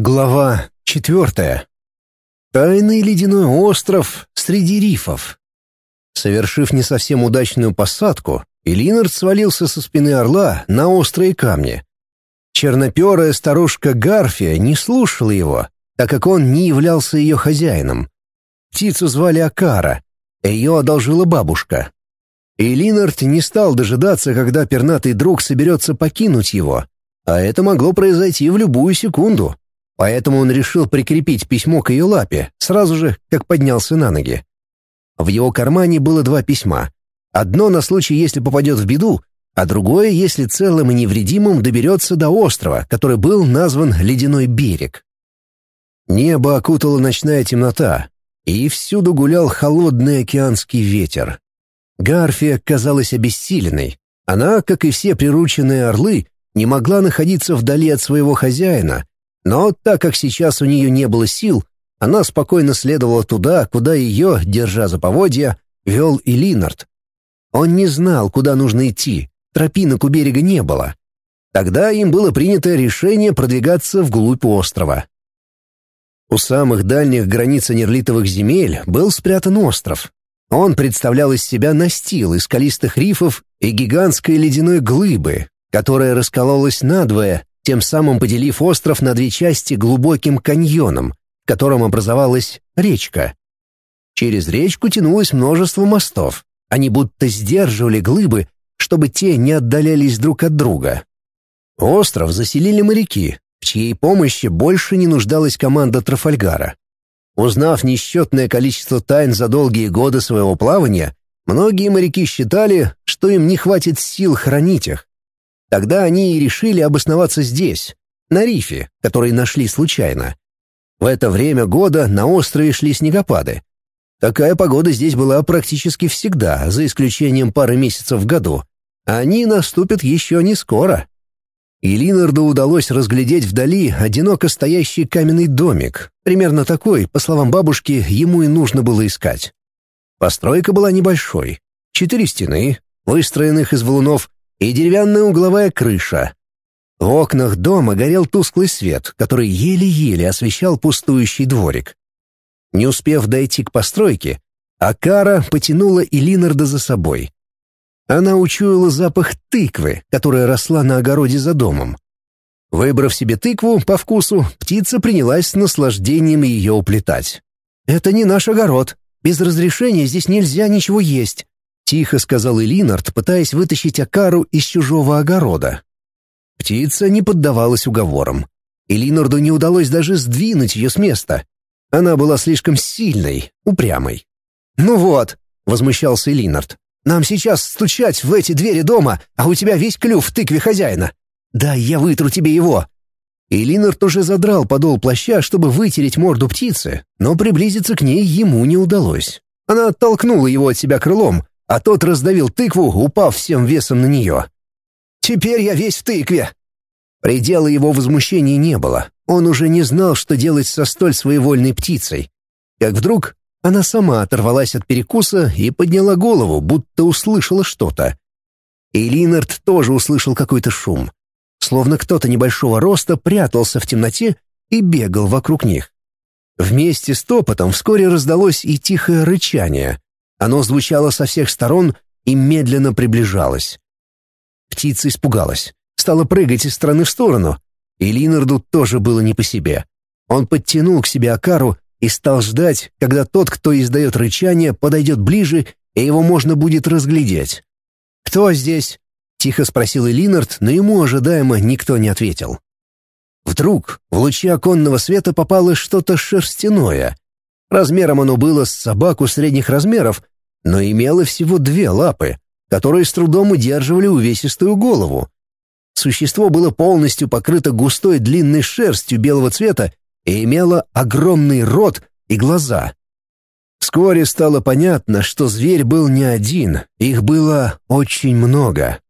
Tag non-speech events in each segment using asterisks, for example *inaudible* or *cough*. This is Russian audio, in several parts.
Глава четвертая. Тайный ледяной остров среди рифов. Совершив не совсем удачную посадку, Элинард свалился со спины орла на острые камни. Черноперая старушка Гарфия не слушала его, так как он не являлся ее хозяином. Птицу звали Акара, ее одолжила бабушка. И Линард не стал дожидаться, когда пернатый друг соберется покинуть его, а это могло произойти в любую секунду. Поэтому он решил прикрепить письмо к ее лапе, сразу же, как поднялся на ноги. В его кармане было два письма. Одно на случай, если попадет в беду, а другое, если целым и невредимым доберется до острова, который был назван Ледяной берег. Небо окутала ночная темнота, и всюду гулял холодный океанский ветер. Гарфия казалась обессиленной. Она, как и все прирученные орлы, не могла находиться вдали от своего хозяина, но так как сейчас у нее не было сил, она спокойно следовала туда, куда ее, держа за поводья, вел и Линард. Он не знал, куда нужно идти, тропинок у берега не было. Тогда им было принято решение продвигаться вглубь острова. У самых дальних границ нерлитовых земель был спрятан остров. Он представлял из себя настил из скалистых рифов и гигантской ледяной глыбы, которая раскололась надвое тем самым поделив остров на две части глубоким каньоном, в котором образовалась речка. Через речку тянулось множество мостов. Они будто сдерживали глыбы, чтобы те не отдалялись друг от друга. Остров заселили моряки, в чьей помощи больше не нуждалась команда Трафальгара. Узнав несчетное количество тайн за долгие годы своего плавания, многие моряки считали, что им не хватит сил хранить их. Тогда они и решили обосноваться здесь, на рифе, который нашли случайно. В это время года на острове шли снегопады. Такая погода здесь была практически всегда, за исключением пары месяцев в году. Они наступят еще не скоро. И Линарду удалось разглядеть вдали одиноко стоящий каменный домик. Примерно такой, по словам бабушки, ему и нужно было искать. Постройка была небольшой. Четыре стены, выстроенных из валунов, и деревянная угловая крыша. В окнах дома горел тусклый свет, который еле-еле освещал пустующий дворик. Не успев дойти к постройке, Акара потянула Илинарда за собой. Она учуяла запах тыквы, которая росла на огороде за домом. Выбрав себе тыкву по вкусу, птица принялась с наслаждением ее уплетать. «Это не наш огород. Без разрешения здесь нельзя ничего есть. Тихо сказал Элинард, пытаясь вытащить Акару из чужого огорода. Птица не поддавалась уговорам. Элинарду не удалось даже сдвинуть ее с места. Она была слишком сильной, упрямой. «Ну вот», — возмущался Элинард, — «нам сейчас стучать в эти двери дома, а у тебя весь клюв в тыкве хозяина. Да, я вытру тебе его». И уже задрал подол плаща, чтобы вытереть морду птицы, но приблизиться к ней ему не удалось. Она оттолкнула его от себя крылом, а тот раздавил тыкву, упав всем весом на нее. «Теперь я весь в тыкве!» Предела его возмущения не было. Он уже не знал, что делать со столь своевольной птицей. Как вдруг она сама оторвалась от перекуса и подняла голову, будто услышала что-то. И Линард тоже услышал какой-то шум. Словно кто-то небольшого роста прятался в темноте и бегал вокруг них. Вместе с топотом вскоре раздалось и тихое рычание. Оно звучало со всех сторон и медленно приближалось. Птица испугалась, стала прыгать из стороны в сторону, и Линарду тоже было не по себе. Он подтянул к себе Акару и стал ждать, когда тот, кто издает рычание, подойдет ближе, и его можно будет разглядеть. «Кто здесь?» — тихо спросил Линард, но ему ожидаемо никто не ответил. Вдруг в лучи оконного света попало что-то шерстяное, Размером оно было с собаку средних размеров, но имело всего две лапы, которые с трудом удерживали увесистую голову. Существо было полностью покрыто густой длинной шерстью белого цвета и имело огромный рот и глаза. Вскоре стало понятно, что зверь был не один, их было очень много.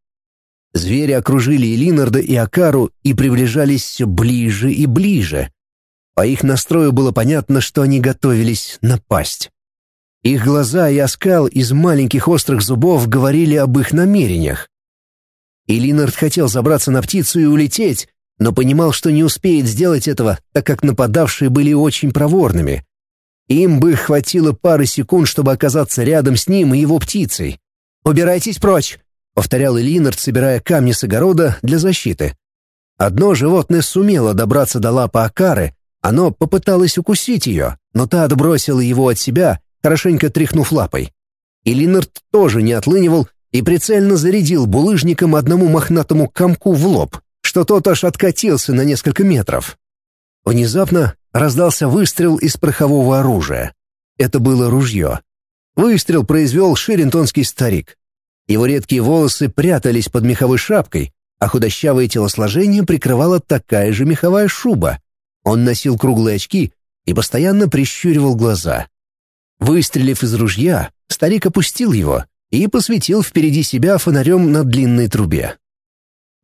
Звери окружили и Линарда, и Акару и приближались все ближе и ближе. По их настрою было понятно, что они готовились напасть. Их глаза и оскал из маленьких острых зубов говорили об их намерениях. И Линард хотел забраться на птицу и улететь, но понимал, что не успеет сделать этого, так как нападавшие были очень проворными. Им бы хватило пары секунд, чтобы оказаться рядом с ним и его птицей. «Убирайтесь прочь!» — повторял Элинард, собирая камни с огорода для защиты. Одно животное сумело добраться до лапы Акары, оно попыталось укусить ее, но та отбросила его от себя, хорошенько тряхнув лапой. И Линард тоже не отлынивал и прицельно зарядил булыжником одному мохнатому комку в лоб, что тот аж откатился на несколько метров. Внезапно раздался выстрел из порохового оружия. Это было ружье. Выстрел произвел ширинтонский старик. Его редкие волосы прятались под меховой шапкой, а худощавое телосложение прикрывала такая же меховая шуба. Он носил круглые очки и постоянно прищуривал глаза. Выстрелив из ружья, старик опустил его и посветил впереди себя фонарем на длинной трубе.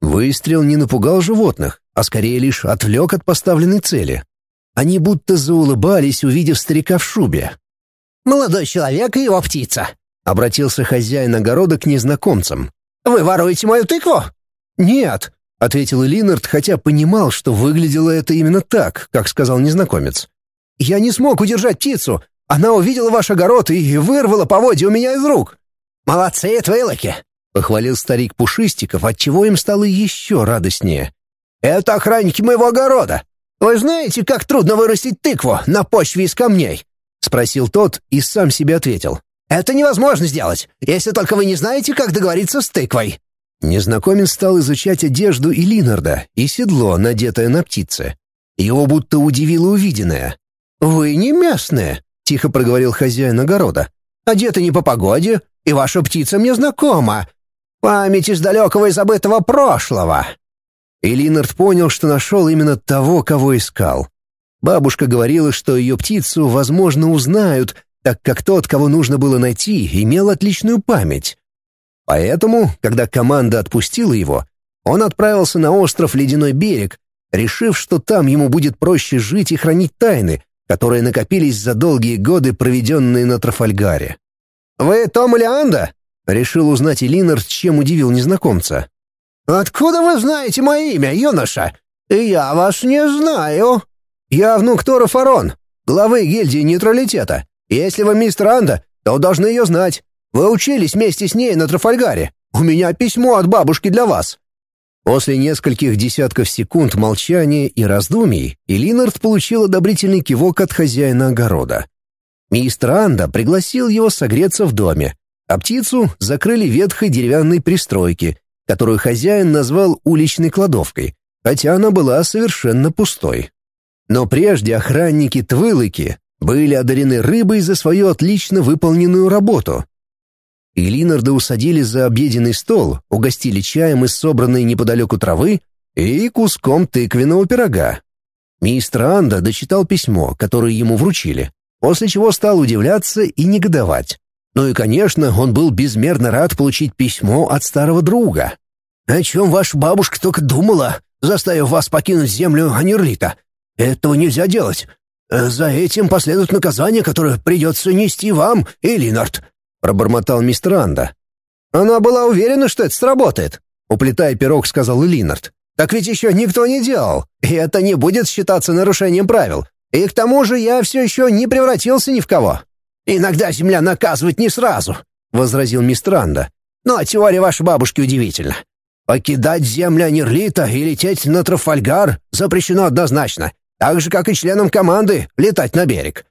Выстрел не напугал животных, а скорее лишь отвлек от поставленной цели. Они будто заулыбались, увидев старика в шубе. «Молодой человек и его птица», — обратился хозяин огорода к незнакомцам. «Вы воруете мою тыкву?» «Нет», — ответил Линард, хотя понимал, что выглядело это именно так, как сказал незнакомец. «Я не смог удержать птицу. Она увидела ваш огород и вырвала поводья у меня из рук». «Молодцы, твойлоки!» — похвалил старик Пушистиков, отчего им стало еще радостнее. «Это охранники моего огорода. Вы знаете, как трудно вырастить тыкву на почве из камней?» — спросил тот и сам себе ответил. «Это невозможно сделать, если только вы не знаете, как договориться с тыквой». Незнакомец стал изучать одежду и Линарда, и седло, надетое на птице. Его будто удивило увиденное. «Вы не местные», — тихо проговорил хозяин огорода. «Одеты не по погоде, и ваша птица мне знакома. Память из далекого и забытого прошлого». И Линард понял, что нашел именно того, кого искал. Бабушка говорила, что ее птицу, возможно, узнают, так как тот, кого нужно было найти, имел отличную память. Поэтому, когда команда отпустила его, он отправился на остров Ледяной берег, решив, что там ему будет проще жить и хранить тайны, которые накопились за долгие годы, проведенные на Трафальгаре. «Вы Том Леанда?» — решил узнать Элинард, чем удивил незнакомца. «Откуда вы знаете мое имя, юноша? Я вас не знаю». «Я внук Тора Фарон, главы гильдии нейтралитета. Если вы мистер Анда, то должны ее знать. Вы учились вместе с ней на Трафальгаре. У меня письмо от бабушки для вас». После нескольких десятков секунд молчания и раздумий Элинард получил одобрительный кивок от хозяина огорода. Мистер Анда пригласил его согреться в доме, а птицу закрыли ветхой деревянной пристройки, которую хозяин назвал уличной кладовкой, хотя она была совершенно пустой. Но прежде охранники Твылыки были одарены рыбой за свою отлично выполненную работу. И Линарда усадили за обеденный стол, угостили чаем из собранной неподалеку травы и куском тыквенного пирога. Мистер Анда дочитал письмо, которое ему вручили, после чего стал удивляться и негодовать. Ну и, конечно, он был безмерно рад получить письмо от старого друга. «О чем ваша бабушка только думала, заставив вас покинуть землю Анерлита? Этого нельзя делать. За этим последует наказание, которое придется нести вам, Элинард», — пробормотал мистер Анда. «Она была уверена, что это сработает», — уплетая пирог, сказал Элинард. «Так ведь еще никто не делал, и это не будет считаться нарушением правил. И к тому же я все еще не превратился ни в кого. «Иногда земля наказывает не сразу», — возразил мистер Анда. «Но теория вашей бабушки удивительна. Покидать землю Нерлита и лететь на Трафальгар запрещено однозначно, так же, как и членам команды летать на берег.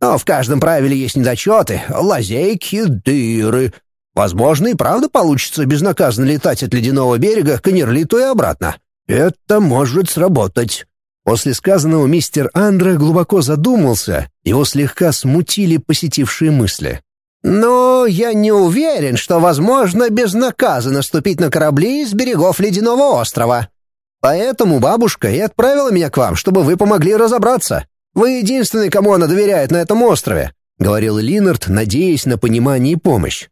Но в каждом правиле есть недочеты, лазейки, дыры. Возможно, и правда получится безнаказанно летать от ледяного берега к Нерлиту и обратно. Это может сработать». После сказанного мистер Андре глубоко задумался, его слегка смутили посетившие мысли. «Но я не уверен, что возможно безнаказанно ступить на корабли с берегов Ледяного острова. Поэтому бабушка и отправила меня к вам, чтобы вы помогли разобраться. Вы единственный, кому она доверяет на этом острове», — говорил Линард, надеясь на понимание и помощь.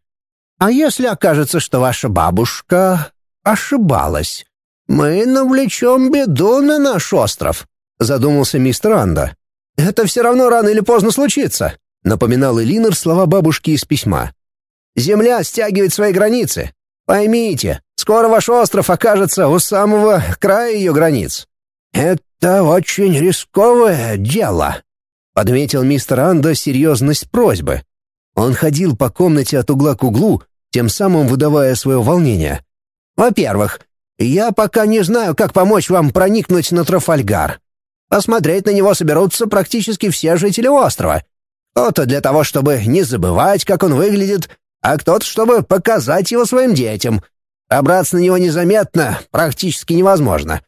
«А если окажется, что ваша бабушка ошибалась?» «Мы навлечем беду на наш остров», — задумался мистер Анда. «Это все равно рано или поздно случится», — напоминал Элинор слова бабушки из письма. «Земля стягивает свои границы. Поймите, скоро ваш остров окажется у самого края ее границ. это очень рисковое дело», — подметил мистер Анда серьезность просьбы. Он ходил по комнате от угла к углу, тем самым выдавая свое волнение. «Во-первых, я пока не знаю, как помочь вам проникнуть на Трафальгар. Посмотреть на него соберутся практически все жители острова. Кто-то для того, чтобы не забывать, как он выглядит, а кто-то, чтобы показать его своим детям. Добраться на него незаметно практически невозможно.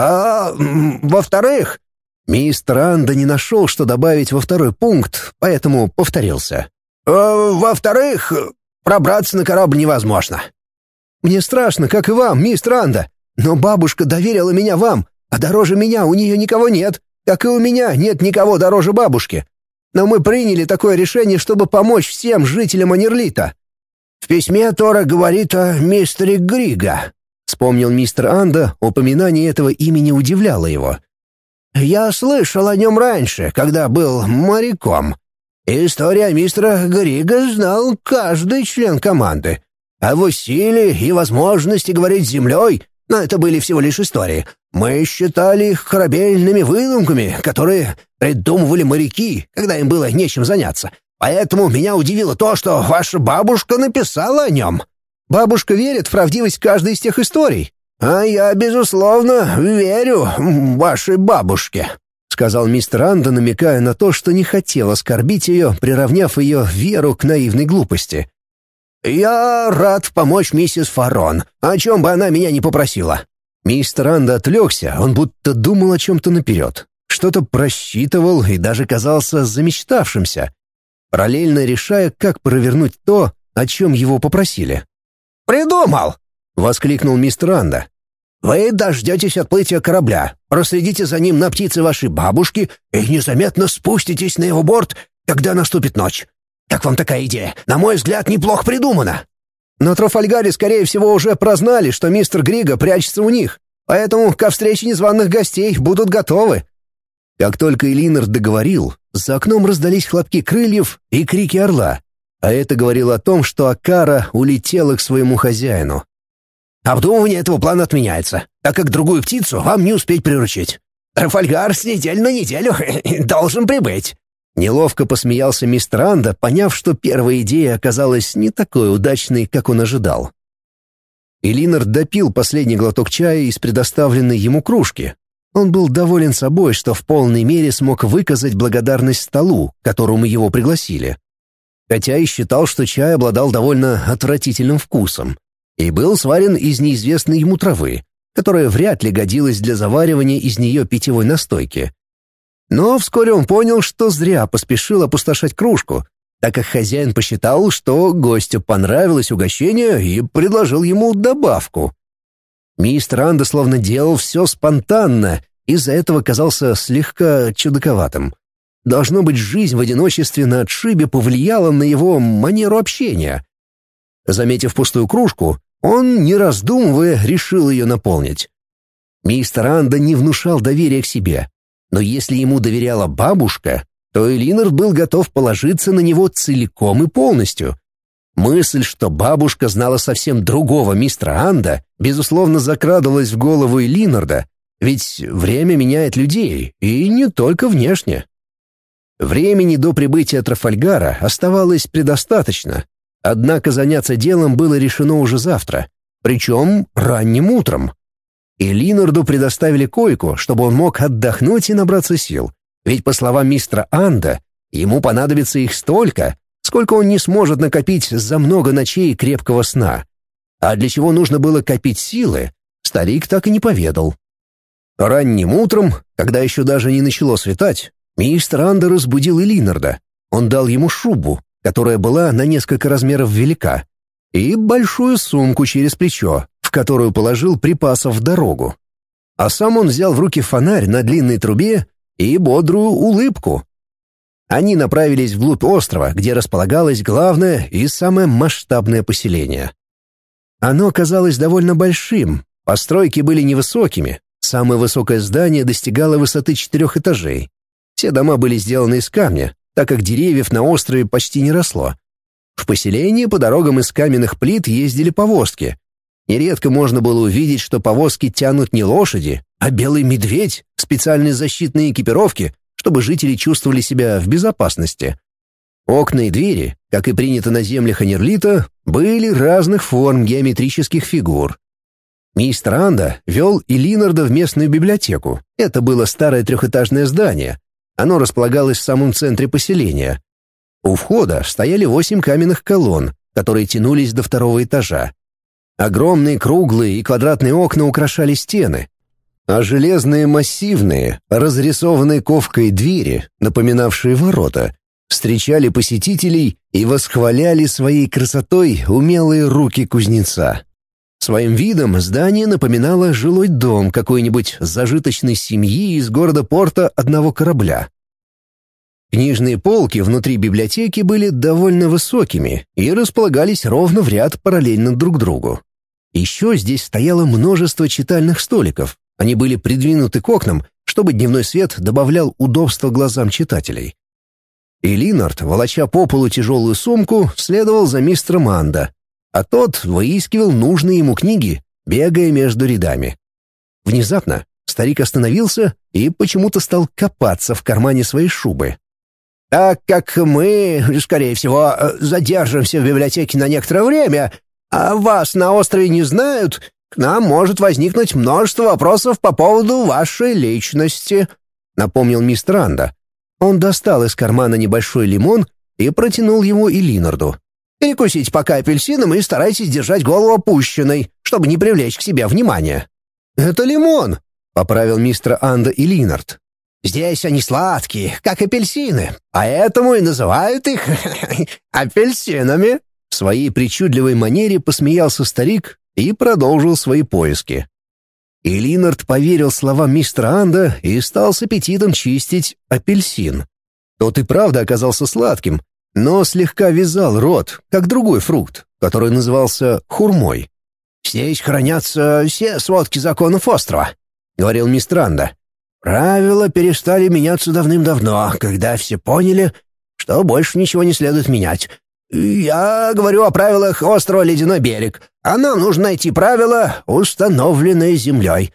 А во-вторых, мистер Анда не нашел, что добавить во второй пункт, поэтому повторился. А, во-вторых, пробраться на корабль невозможно. Мне страшно, как и вам, мистер Анда, но бабушка доверила меня вам, а дороже меня у нее никого нет, как и у меня нет никого дороже бабушки. Но мы приняли такое решение, чтобы помочь всем жителям Анерлита. В письме Тора говорит о мистере Грига. Вспомнил мистер Анда, упоминание этого имени удивляло его. Я слышал о нем раньше, когда был моряком. История мистера Грига знал каждый член команды. А в силе и возможности говорить с землей, но это были всего лишь истории, мы считали их корабельными выдумками, которые придумывали моряки, когда им было нечем заняться. Поэтому меня удивило то, что ваша бабушка написала о нем. Бабушка верит в правдивость каждой из тех историй. А я, безусловно, верю вашей бабушке», — сказал мистер Анда, намекая на то, что не хотел оскорбить ее, приравняв ее веру к наивной глупости. «Я рад помочь миссис Фарон, о чем бы она меня не попросила». Мистер Анда отвлекся, он будто думал о чем-то наперед. Что-то просчитывал и даже казался замечтавшимся параллельно решая, как провернуть то, о чем его попросили. «Придумал!» — воскликнул мистер Анда. «Вы дождетесь отплытия корабля, проследите за ним на птице вашей бабушки и незаметно спуститесь на его борт, когда наступит ночь. Как вам такая идея? На мой взгляд, неплохо придумано». На Трафальгаре, скорее всего, уже прознали, что мистер Грига прячется у них, поэтому ко встрече незваных гостей будут готовы. Как только Элинор договорил, за окном раздались хлопки крыльев и крики орла, а это говорило о том, что Акара улетела к своему хозяину. «Обдумывание этого плана отменяется, так как другую птицу вам не успеть приручить. Рафальгар с недели на неделю *laughs* должен прибыть». Неловко посмеялся мистер Анда, поняв, что первая идея оказалась не такой удачной, как он ожидал. Элинор допил последний глоток чая из предоставленной ему кружки, он был доволен собой, что в полной мере смог выказать благодарность столу, которому его пригласили. Хотя и считал, что чай обладал довольно отвратительным вкусом и был сварен из неизвестной ему травы, которая вряд ли годилась для заваривания из нее питьевой настойки. Но вскоре он понял, что зря поспешил опустошать кружку, так как хозяин посчитал, что гостю понравилось угощение и предложил ему добавку. Мистер Анда словно делал все спонтанно, из-за этого казался слегка чудаковатым. Должно быть, жизнь в одиночестве на отшибе повлияла на его манеру общения. Заметив пустую кружку, он, не раздумывая, решил ее наполнить. Мистер Анда не внушал доверия к себе, но если ему доверяла бабушка, то Элинор был готов положиться на него целиком и полностью — Мысль, что бабушка знала совсем другого мистера Анда, безусловно, закрадывалась в голову и Линарда, ведь время меняет людей, и не только внешне. Времени до прибытия Трафальгара оставалось предостаточно, однако заняться делом было решено уже завтра, причем ранним утром. И Линарду предоставили койку, чтобы он мог отдохнуть и набраться сил, ведь, по словам мистера Анда, ему понадобится их столько, сколько он не сможет накопить за много ночей крепкого сна. А для чего нужно было копить силы, старик так и не поведал. Ранним утром, когда еще даже не начало светать, мистер Андер разбудил Элинарда. Он дал ему шубу, которая была на несколько размеров велика, и большую сумку через плечо, в которую положил припасов в дорогу. А сам он взял в руки фонарь на длинной трубе и бодрую улыбку, они направились вглубь острова, где располагалось главное и самое масштабное поселение. Оно казалось довольно большим, постройки были невысокими, самое высокое здание достигало высоты четырех этажей. Все дома были сделаны из камня, так как деревьев на острове почти не росло. В поселении по дорогам из каменных плит ездили повозки. Нередко можно было увидеть, что повозки тянут не лошади, а белый медведь в специальной защитной экипировке, чтобы жители чувствовали себя в безопасности. Окна и двери, как и принято на землях Анерлита, были разных форм геометрических фигур. Мистер Анда вел и Линарда в местную библиотеку. Это было старое трехэтажное здание. Оно располагалось в самом центре поселения. У входа стояли восемь каменных колонн, которые тянулись до второго этажа. Огромные круглые и квадратные окна украшали стены, а железные массивные, разрисованные ковкой двери, напоминавшие ворота, встречали посетителей и восхваляли своей красотой умелые руки кузнеца. Своим видом здание напоминало жилой дом какой-нибудь зажиточной семьи из города порта одного корабля. Книжные полки внутри библиотеки были довольно высокими и располагались ровно в ряд параллельно друг другу. Еще здесь стояло множество читальных столиков. Они были придвинуты к окнам, чтобы дневной свет добавлял удобства глазам читателей. И Линард, волоча по полу тяжелую сумку, следовал за мистером Анда, а тот выискивал нужные ему книги, бегая между рядами. Внезапно старик остановился и почему-то стал копаться в кармане своей шубы. «Так как мы, скорее всего, задержимся в библиотеке на некоторое время, а вас на острове не знают, к нам может возникнуть множество вопросов по поводу вашей личности», — напомнил мистер Анда. Он достал из кармана небольшой лимон и протянул его и Линарду. «Перекусите пока апельсином и старайтесь держать голову опущенной, чтобы не привлечь к себе внимания». «Это лимон», — поправил мистер Анда и Линард. «Здесь они сладкие, как апельсины, поэтому и называют их *laughs* апельсинами». В своей причудливой манере посмеялся старик и продолжил свои поиски. И Линард поверил словам мистера Анда и стал с аппетитом чистить апельсин. Тот и правда оказался сладким, но слегка вязал рот, как другой фрукт, который назывался хурмой. «Здесь хранятся все сводки законов острова», — говорил мистер Анда. «Правила перестали меняться давным-давно, когда все поняли, что больше ничего не следует менять. «Я говорю о правилах острова Ледяной берег, а нам нужно найти правила, установленные землей.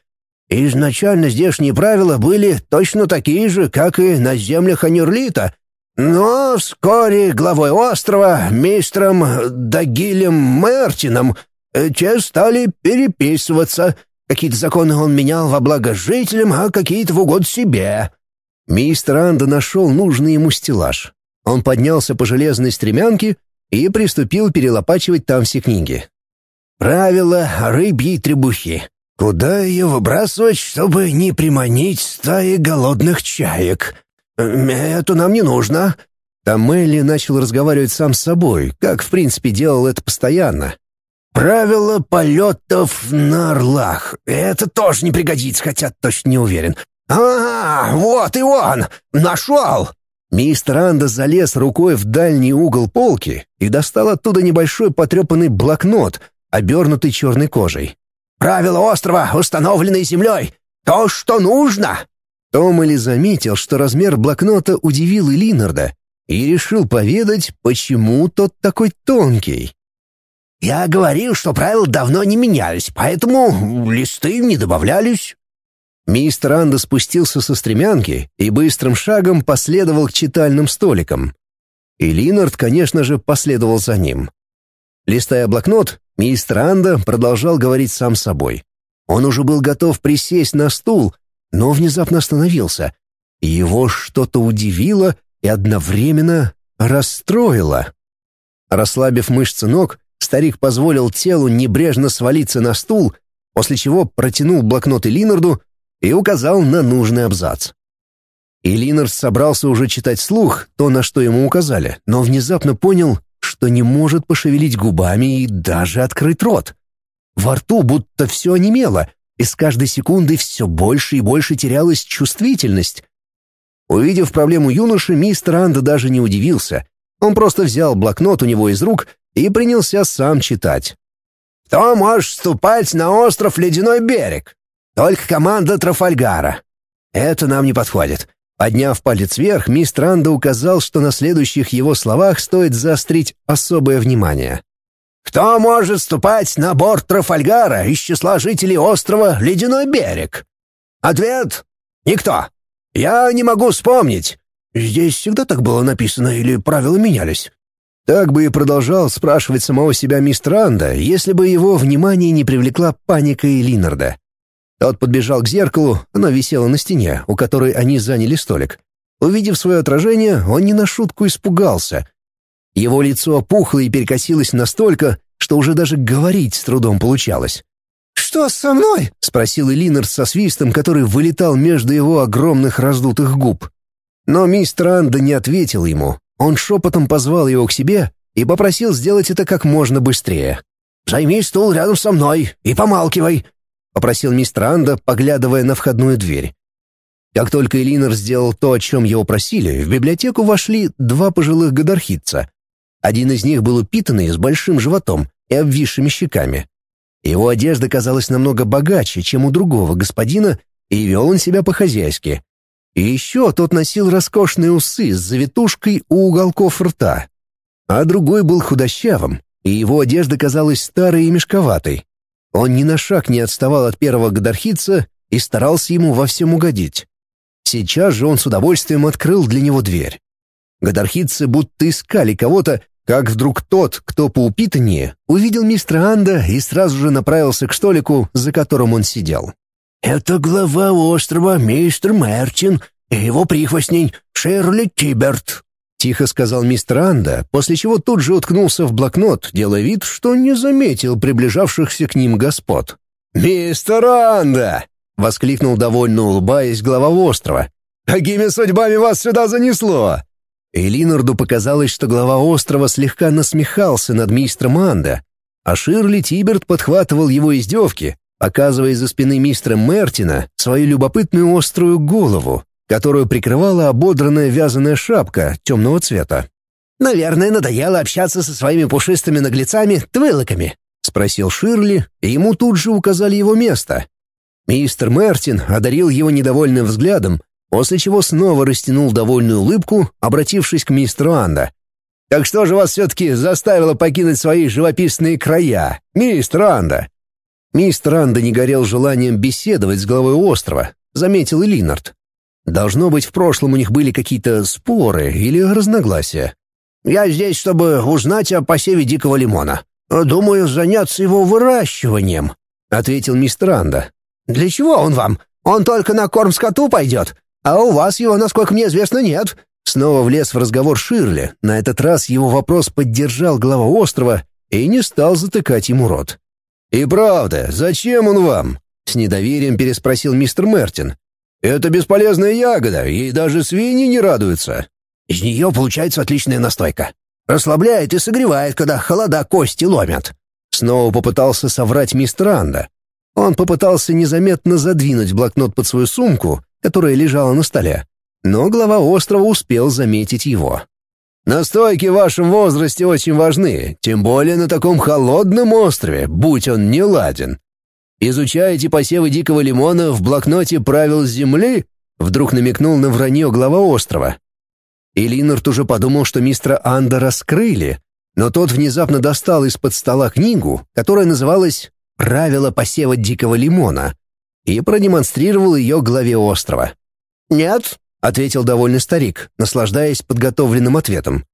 Изначально здешние правила были точно такие же, как и на землях Анюрлита, но вскоре главой острова, мистером Дагилем Мертином, э, те стали переписываться. Какие-то законы он менял во благо жителям, а какие-то в угод себе». Мистер Анда нашел нужный ему стеллаж. Он поднялся по железной стремянке и приступил перелопачивать там все книги. «Правила рыбьей требухи. Куда ее выбрасывать, чтобы не приманить стаи голодных чаек? Это нам не нужно». Там Мелли начал разговаривать сам с собой, как, в принципе, делал это постоянно. «Правила полетов на орлах. Это тоже не пригодится, хотя точно не уверен. А, вот и он! Нашел!» Мистер Анда залез рукой в дальний угол полки и достал оттуда небольшой потрепанный блокнот, обернутый черной кожей. «Правила острова, установленные землей! То, что нужно!» Том или заметил, что размер блокнота удивил и Линарда, и решил поведать, почему тот такой тонкий. «Я говорил, что правила давно не менялись, поэтому листы не добавлялись. Мистер Анда спустился со стремянки и быстрым шагом последовал к читальным столикам. И Линард, конечно же, последовал за ним. Листая блокнот, мистер Анда продолжал говорить сам собой. Он уже был готов присесть на стул, но внезапно остановился. Его что-то удивило и одновременно расстроило. Расслабив мышцы ног, старик позволил телу небрежно свалиться на стул, после чего протянул блокнот и Линарду, и указал на нужный абзац. И Линард собрался уже читать слух то, на что ему указали, но внезапно понял, что не может пошевелить губами и даже открыть рот. Во рту будто все онемело, и с каждой секундой все больше и больше терялась чувствительность. Увидев проблему юноши, мистер Анда даже не удивился. Он просто взял блокнот у него из рук и принялся сам читать. «Кто может ступать на остров Ледяной берег? Только команда Трафальгара. Это нам не подходит. Подняв палец вверх, мистер Анда указал, что на следующих его словах стоит заострить особое внимание. Кто может ступать на борт Трафальгара из числа жителей острова Ледяной берег? Ответ — никто. Я не могу вспомнить. Здесь всегда так было написано или правила менялись? Так бы и продолжал спрашивать самого себя мистер Анда, если бы его внимание не привлекла паника Элинарда. Тот подбежал к зеркалу, оно висело на стене, у которой они заняли столик. Увидев свое отражение, он не на шутку испугался. Его лицо опухло и перекосилось настолько, что уже даже говорить с трудом получалось. «Что со мной?» — спросил Элинард со свистом, который вылетал между его огромных раздутых губ. Но мистер Анда не ответил ему, он шепотом позвал его к себе и попросил сделать это как можно быстрее. «Займи стул рядом со мной и помалкивай», — попросил мистер Анда, поглядывая на входную дверь. Как только Элинор сделал то, о чем его просили, в библиотеку вошли два пожилых гадархитца. Один из них был упитанный, с большим животом и обвисшими щеками. Его одежда казалась намного богаче, чем у другого господина, и вел он себя по-хозяйски. И еще тот носил роскошные усы с завитушкой у уголков рта. А другой был худощавым, и его одежда казалась старой и мешковатой. Он ни на шаг не отставал от первого гадархица и старался ему во всем угодить. Сейчас же он с удовольствием открыл для него дверь. Гадархитцы будто искали кого-то, как вдруг тот, кто поупитаннее, увидел мистера Анда и сразу же направился к столику, за которым он сидел. «Это глава острова мистер Мертин и его прихвостней Шерли Тиберт», — тихо сказал мистер Анда, после чего тут же уткнулся в блокнот, делая вид, что не заметил приближавшихся к ним господ. «Мистер Анда!» — воскликнул довольно улыбаясь глава острова. «Какими судьбами вас сюда занесло?» И Линарду показалось, что глава острова слегка насмехался над мистером Анда, а Ширли Тиберт подхватывал его издевки, показывая из-за спины мистера Мертина свою любопытную острую голову, которую прикрывала ободранная вязаная шапка темного цвета. «Наверное, надоело общаться со своими пушистыми наглецами-твылоками», — спросил Ширли, и ему тут же указали его место. Мистер Мертин одарил его недовольным взглядом, после чего снова растянул довольную улыбку, обратившись к мистеру Анда. «Так что же вас все-таки заставило покинуть свои живописные края, мистер Анда?» Мистер Анда не горел желанием беседовать с главой острова, заметил и Линард. Должно быть, в прошлом у них были какие-то споры или разногласия. «Я здесь, чтобы узнать о посеве дикого лимона. Думаю, заняться его выращиванием», — ответил мистер Анда. «Для чего он вам? Он только на корм скоту пойдет, а у вас его, насколько мне известно, нет». Снова влез в разговор Ширли. На этот раз его вопрос поддержал глава острова и не стал затыкать ему рот. «И правда, зачем он вам?» — с недоверием переспросил мистер Мертин. «Это бесполезная ягода, и даже свиньи не радуются». «Из нее получается отличная настойка. Расслабляет и согревает, когда холода кости ломят». Снова попытался соврать мистер Анда. Он попытался незаметно задвинуть блокнот под свою сумку, которая лежала на столе, но глава острова успел заметить его. Настойки в вашем возрасте очень важны, тем более на таком холодном острове, будь он не ладен. Изучаете посевы дикого лимона в блокноте правил земли? Вдруг намекнул на вранье глава острова. И Линнард уже подумал, что мистера Анда раскрыли, но тот внезапно достал из-под стола книгу, которая называлась «Правила посева дикого лимона», и продемонстрировал ее главе острова. «Нет, ответил довольный старик, наслаждаясь подготовленным ответом.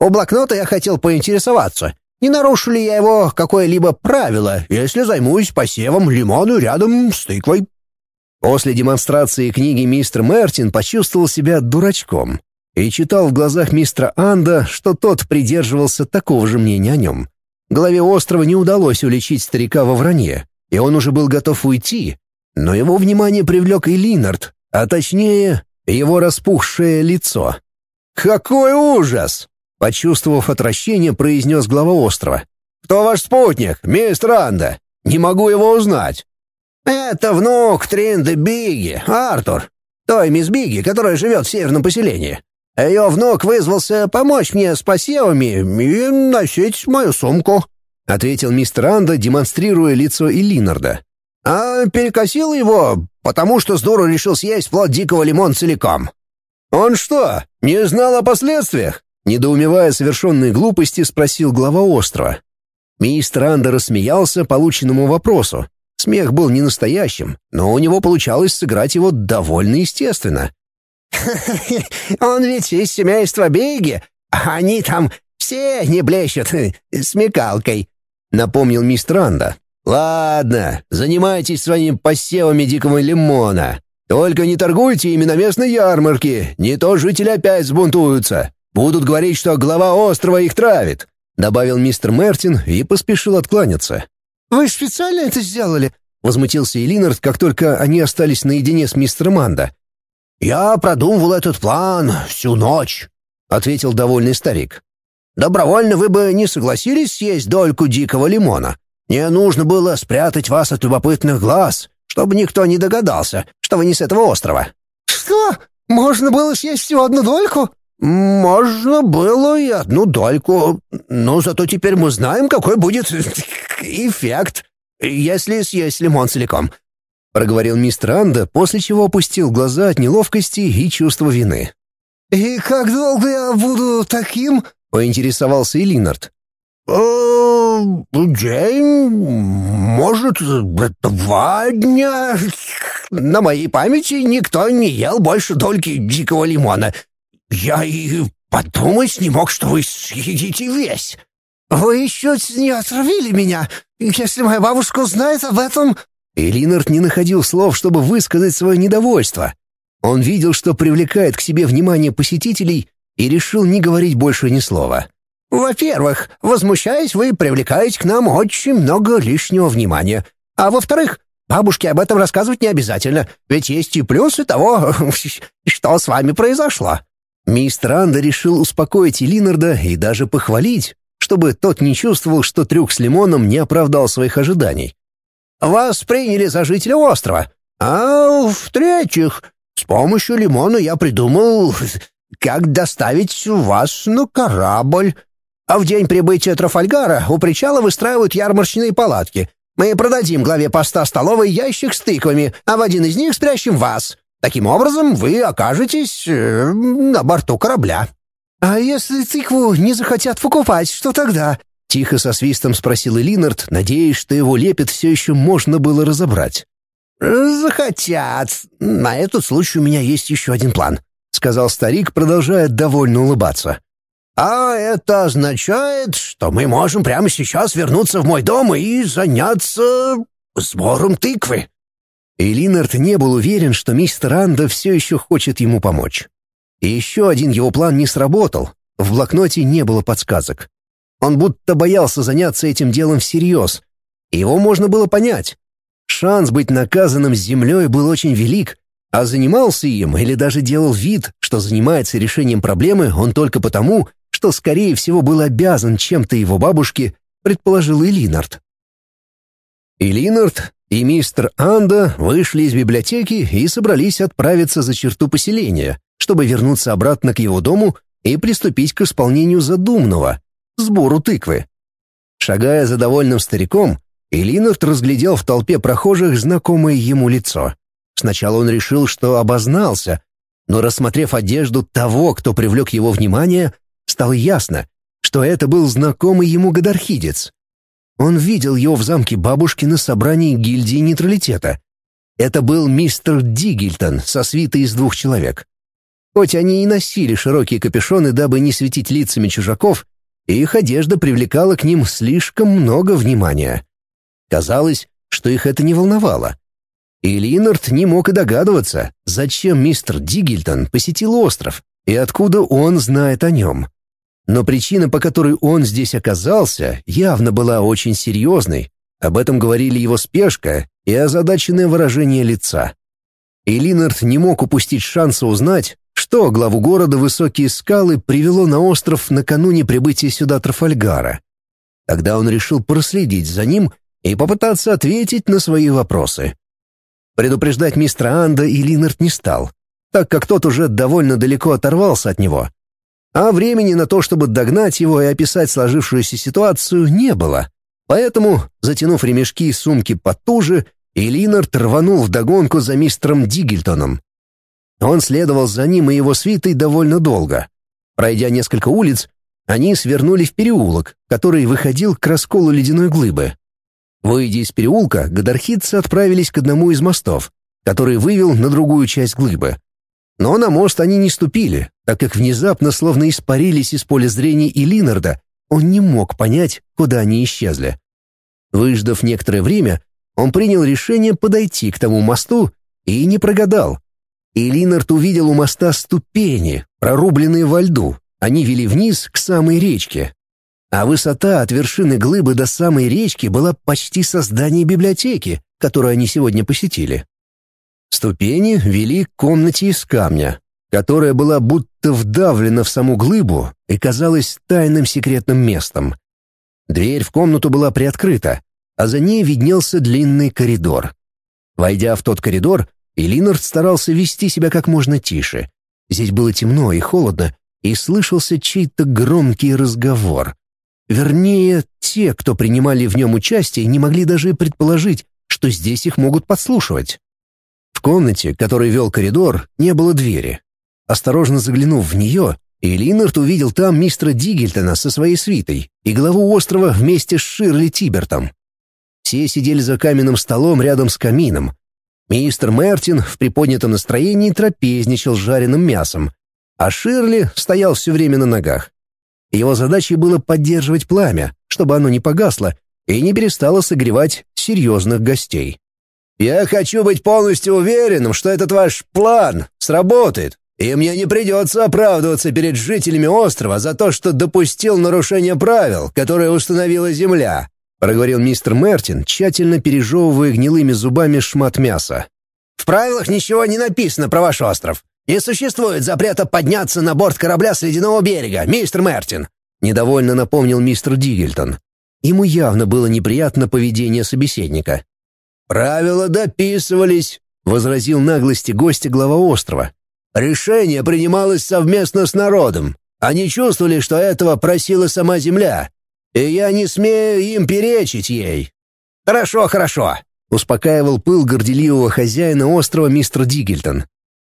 «У блокнота я хотел поинтересоваться, не нарушу ли я его какое-либо правило, если займусь посевом лимону рядом с тыквой?» После демонстрации книги мистер Мертин почувствовал себя дурачком и читал в глазах мистера Анда, что тот придерживался такого же мнения о нем. Главе острова не удалось уличить старика во вранье, и он уже был готов уйти, но его внимание привлек и Линард, а точнее его распухшее лицо. «Какой ужас!» — почувствовав отвращение, произнес глава острова. «Кто ваш спутник, мистер Анда? Не могу его узнать». «Это внук Тринды Биги, Артур, той мисс Биги, которая живет в северном поселении. Ее внук вызвался помочь мне с посевами и носить мою сумку», — ответил мистер Анда, демонстрируя лицо Элинарда. «А перекосил его потому что с дуру решил съесть плод дикого лимон целиком. «Он что, не знал о последствиях?» Недоумевая совершенной глупости, спросил глава острова. Мистер Анда рассмеялся полученному вопросу. Смех был не настоящим, но у него получалось сыграть его довольно естественно. *laughs* «Он ведь из семейства Беги, они там все не блещут смекалкой», — напомнил мистер Анда. «Ладно, занимайтесь своими посевами дикого лимона. Только не торгуйте ими на местной ярмарке, не то жители опять сбунтуются. Будут говорить, что глава острова их травит», — добавил мистер Мертин и поспешил откланяться. «Вы специально это сделали?» — возмутился Элинард, как только они остались наедине с мистером Анда. «Я продумывал этот план всю ночь», — ответил довольный старик. «Добровольно вы бы не согласились съесть дольку дикого лимона. Мне нужно было спрятать вас от любопытных глаз, чтобы никто не догадался, что вы не с этого острова». «Что? Можно было съесть всего одну дольку?» «Можно было и одну дольку, но зато теперь мы знаем, какой будет эффект, если съесть лимон целиком проговорил мистер Анда, после чего опустил глаза от неловкости и чувства вины. «И как долго я буду таким?» — поинтересовался Элинард. «Э, «День, может, два дня. На моей памяти никто не ел больше дольки дикого лимона. Я и подумать не мог, что вы съедите весь. Вы еще не отравили меня. Если моя бабушка узнает об этом, и не находил слов, чтобы высказать свое недовольство. Он видел, что привлекает к себе внимание посетителей, и решил не говорить больше ни слова. «Во-первых, возмущаясь, вы привлекаете к нам очень много лишнего внимания. А во-вторых, бабушке об этом рассказывать не обязательно, ведь есть и плюсы того, *laughs* что с вами произошло». Мистер Анда решил успокоить Линарда и даже похвалить, чтобы тот не чувствовал, что трюк с лимоном не оправдал своих ожиданий. Вас приняли за жителя острова. А в-третьих, с помощью лимона я придумал, *laughs* как доставить вас на корабль. А в день прибытия Трафальгара у причала выстраивают ярмарочные палатки. Мы продадим главе поста столовый ящик с тыквами, а в один из них спрячем вас. Таким образом, вы окажетесь э, на борту корабля». «А если тыкву не захотят покупать, что тогда?» — тихо со свистом спросил Элинард, надеясь, что его лепет все еще можно было разобрать. «Захотят. На этот случай у меня есть еще один план», — сказал старик, продолжая довольно улыбаться. «А это означает, что мы можем прямо сейчас вернуться в мой дом и заняться сбором тыквы». Элинард не был уверен, что мистер Анда все еще хочет ему помочь. И еще один его план не сработал. В блокноте не было подсказок. Он будто боялся заняться этим делом всерьез. Его можно было понять. Шанс быть наказанным с землей был очень велик, а занимался им или даже делал вид, что занимается решением проблемы он только потому, что, скорее всего, был обязан чем-то его бабушке, предположил и Линард. И Линард, и мистер Анда вышли из библиотеки и собрались отправиться за черту поселения, чтобы вернуться обратно к его дому и приступить к исполнению задуманного, сбору тыквы. Шагая за довольным стариком, Элинард разглядел в толпе прохожих знакомое ему лицо. Сначала он решил, что обознался, но, рассмотрев одежду того, кто привлек его внимание, стало ясно, что это был знакомый ему гадархидец. Он видел его в замке бабушки на собрании гильдии нейтралитета. Это был мистер Дигельтон со свитой из двух человек. Хоть они и носили широкие капюшоны, дабы не светить лицами чужаков, их одежда привлекала к ним слишком много внимания. Казалось, что их это не волновало. И Линард не мог и догадываться, зачем мистер Дигельтон посетил остров и откуда он знает о нем. Но причина, по которой он здесь оказался, явно была очень серьезной. Об этом говорили его спешка и озадаченное выражение лица. И Линард не мог упустить шанса узнать, что главу города Высокие скалы привело на остров накануне прибытия сюда Трафальгара? Тогда он решил проследить за ним и попытаться ответить на свои вопросы. Предупреждать мистера Анда и Линард не стал, так как тот уже довольно далеко оторвался от него. А времени на то, чтобы догнать его и описать сложившуюся ситуацию, не было. Поэтому, затянув ремешки и сумки потуже, Элинард рванул вдогонку за мистером Дигельтоном. Он следовал за ним и его свитой довольно долго. Пройдя несколько улиц, они свернули в переулок, который выходил к расколу ледяной глыбы. Выйдя из переулка, гадархитцы отправились к одному из мостов, который вывел на другую часть глыбы. Но на мост они не ступили, так как внезапно словно испарились из поля зрения и Линарда, он не мог понять, куда они исчезли. Выждав некоторое время, он принял решение подойти к тому мосту и не прогадал. И Линард увидел у моста ступени, прорубленные во льду. Они вели вниз к самой речке. А высота от вершины глыбы до самой речки была почти со здания библиотеки, которую они сегодня посетили. Ступени вели к комнате из камня, которая была будто вдавлена в саму глыбу и казалась тайным секретным местом. Дверь в комнату была приоткрыта, а за ней виднелся длинный коридор. Войдя в тот коридор, Элинард старался вести себя как можно тише. Здесь было темно и холодно, и слышался чей-то громкий разговор. Вернее, те, кто принимали в нем участие, не могли даже предположить, что здесь их могут подслушивать. Комнате, который вел коридор, не было двери. Осторожно заглянув в нее, Элинард увидел там мистера Дигельтона со своей свитой и главу острова вместе с Ширли Тибертом. Все сидели за каменным столом рядом с камином. Мистер Мертин в приподнятом настроении трапезничал с жареным мясом, а Ширли стоял все время на ногах. Его задачей было поддерживать пламя, чтобы оно не погасло и не перестало согревать серьезных гостей. «Я хочу быть полностью уверенным, что этот ваш план сработает, и мне не придется оправдываться перед жителями острова за то, что допустил нарушение правил, которые установила Земля», — проговорил мистер Мертин, тщательно пережевывая гнилыми зубами шмат мяса. «В правилах ничего не написано про ваш остров. Не существует запрета подняться на борт корабля с ледяного берега, мистер Мертин», — недовольно напомнил мистер Дигельтон. Ему явно было неприятно поведение собеседника. «Правила дописывались», — возразил наглости гостя глава острова. «Решение принималось совместно с народом. Они чувствовали, что этого просила сама земля и я не смею им перечить ей». «Хорошо, хорошо», — успокаивал пыл горделивого хозяина острова мистер Дигельтон.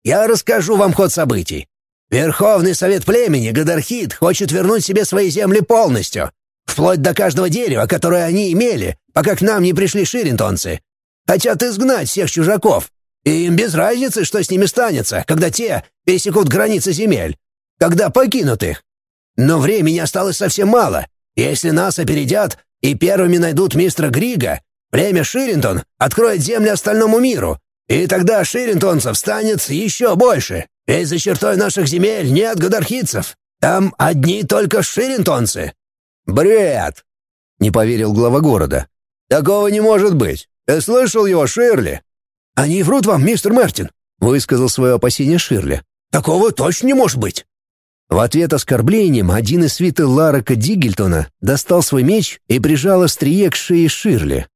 «Я расскажу вам ход событий. Верховный совет племени Гадархит хочет вернуть себе свои земли полностью, вплоть до каждого дерева, которое они имели, пока к нам не пришли ширинтонцы. Хотят изгнать всех чужаков, и им без разницы, что с ними станется, когда те пересекут границы земель, когда покинут их. Но времени осталось совсем мало, если нас опередят и первыми найдут мистера Грига, племя Ширинтон откроет земли остальному миру, и тогда ширинтонцев станет еще больше. Ведь за чертой наших земель нет гадархитцев. Там одни только ширинтонцы». «Бред!» — не поверил глава города. «Такого не может быть. Ты слышал его, Ширли?» «Они врут вам, мистер Мартин», — высказал свое опасение Ширли. «Такого точно не может быть». В ответ оскорблением один из свиты Ларака Дигельтона достал свой меч и прижал острие к шее Ширли.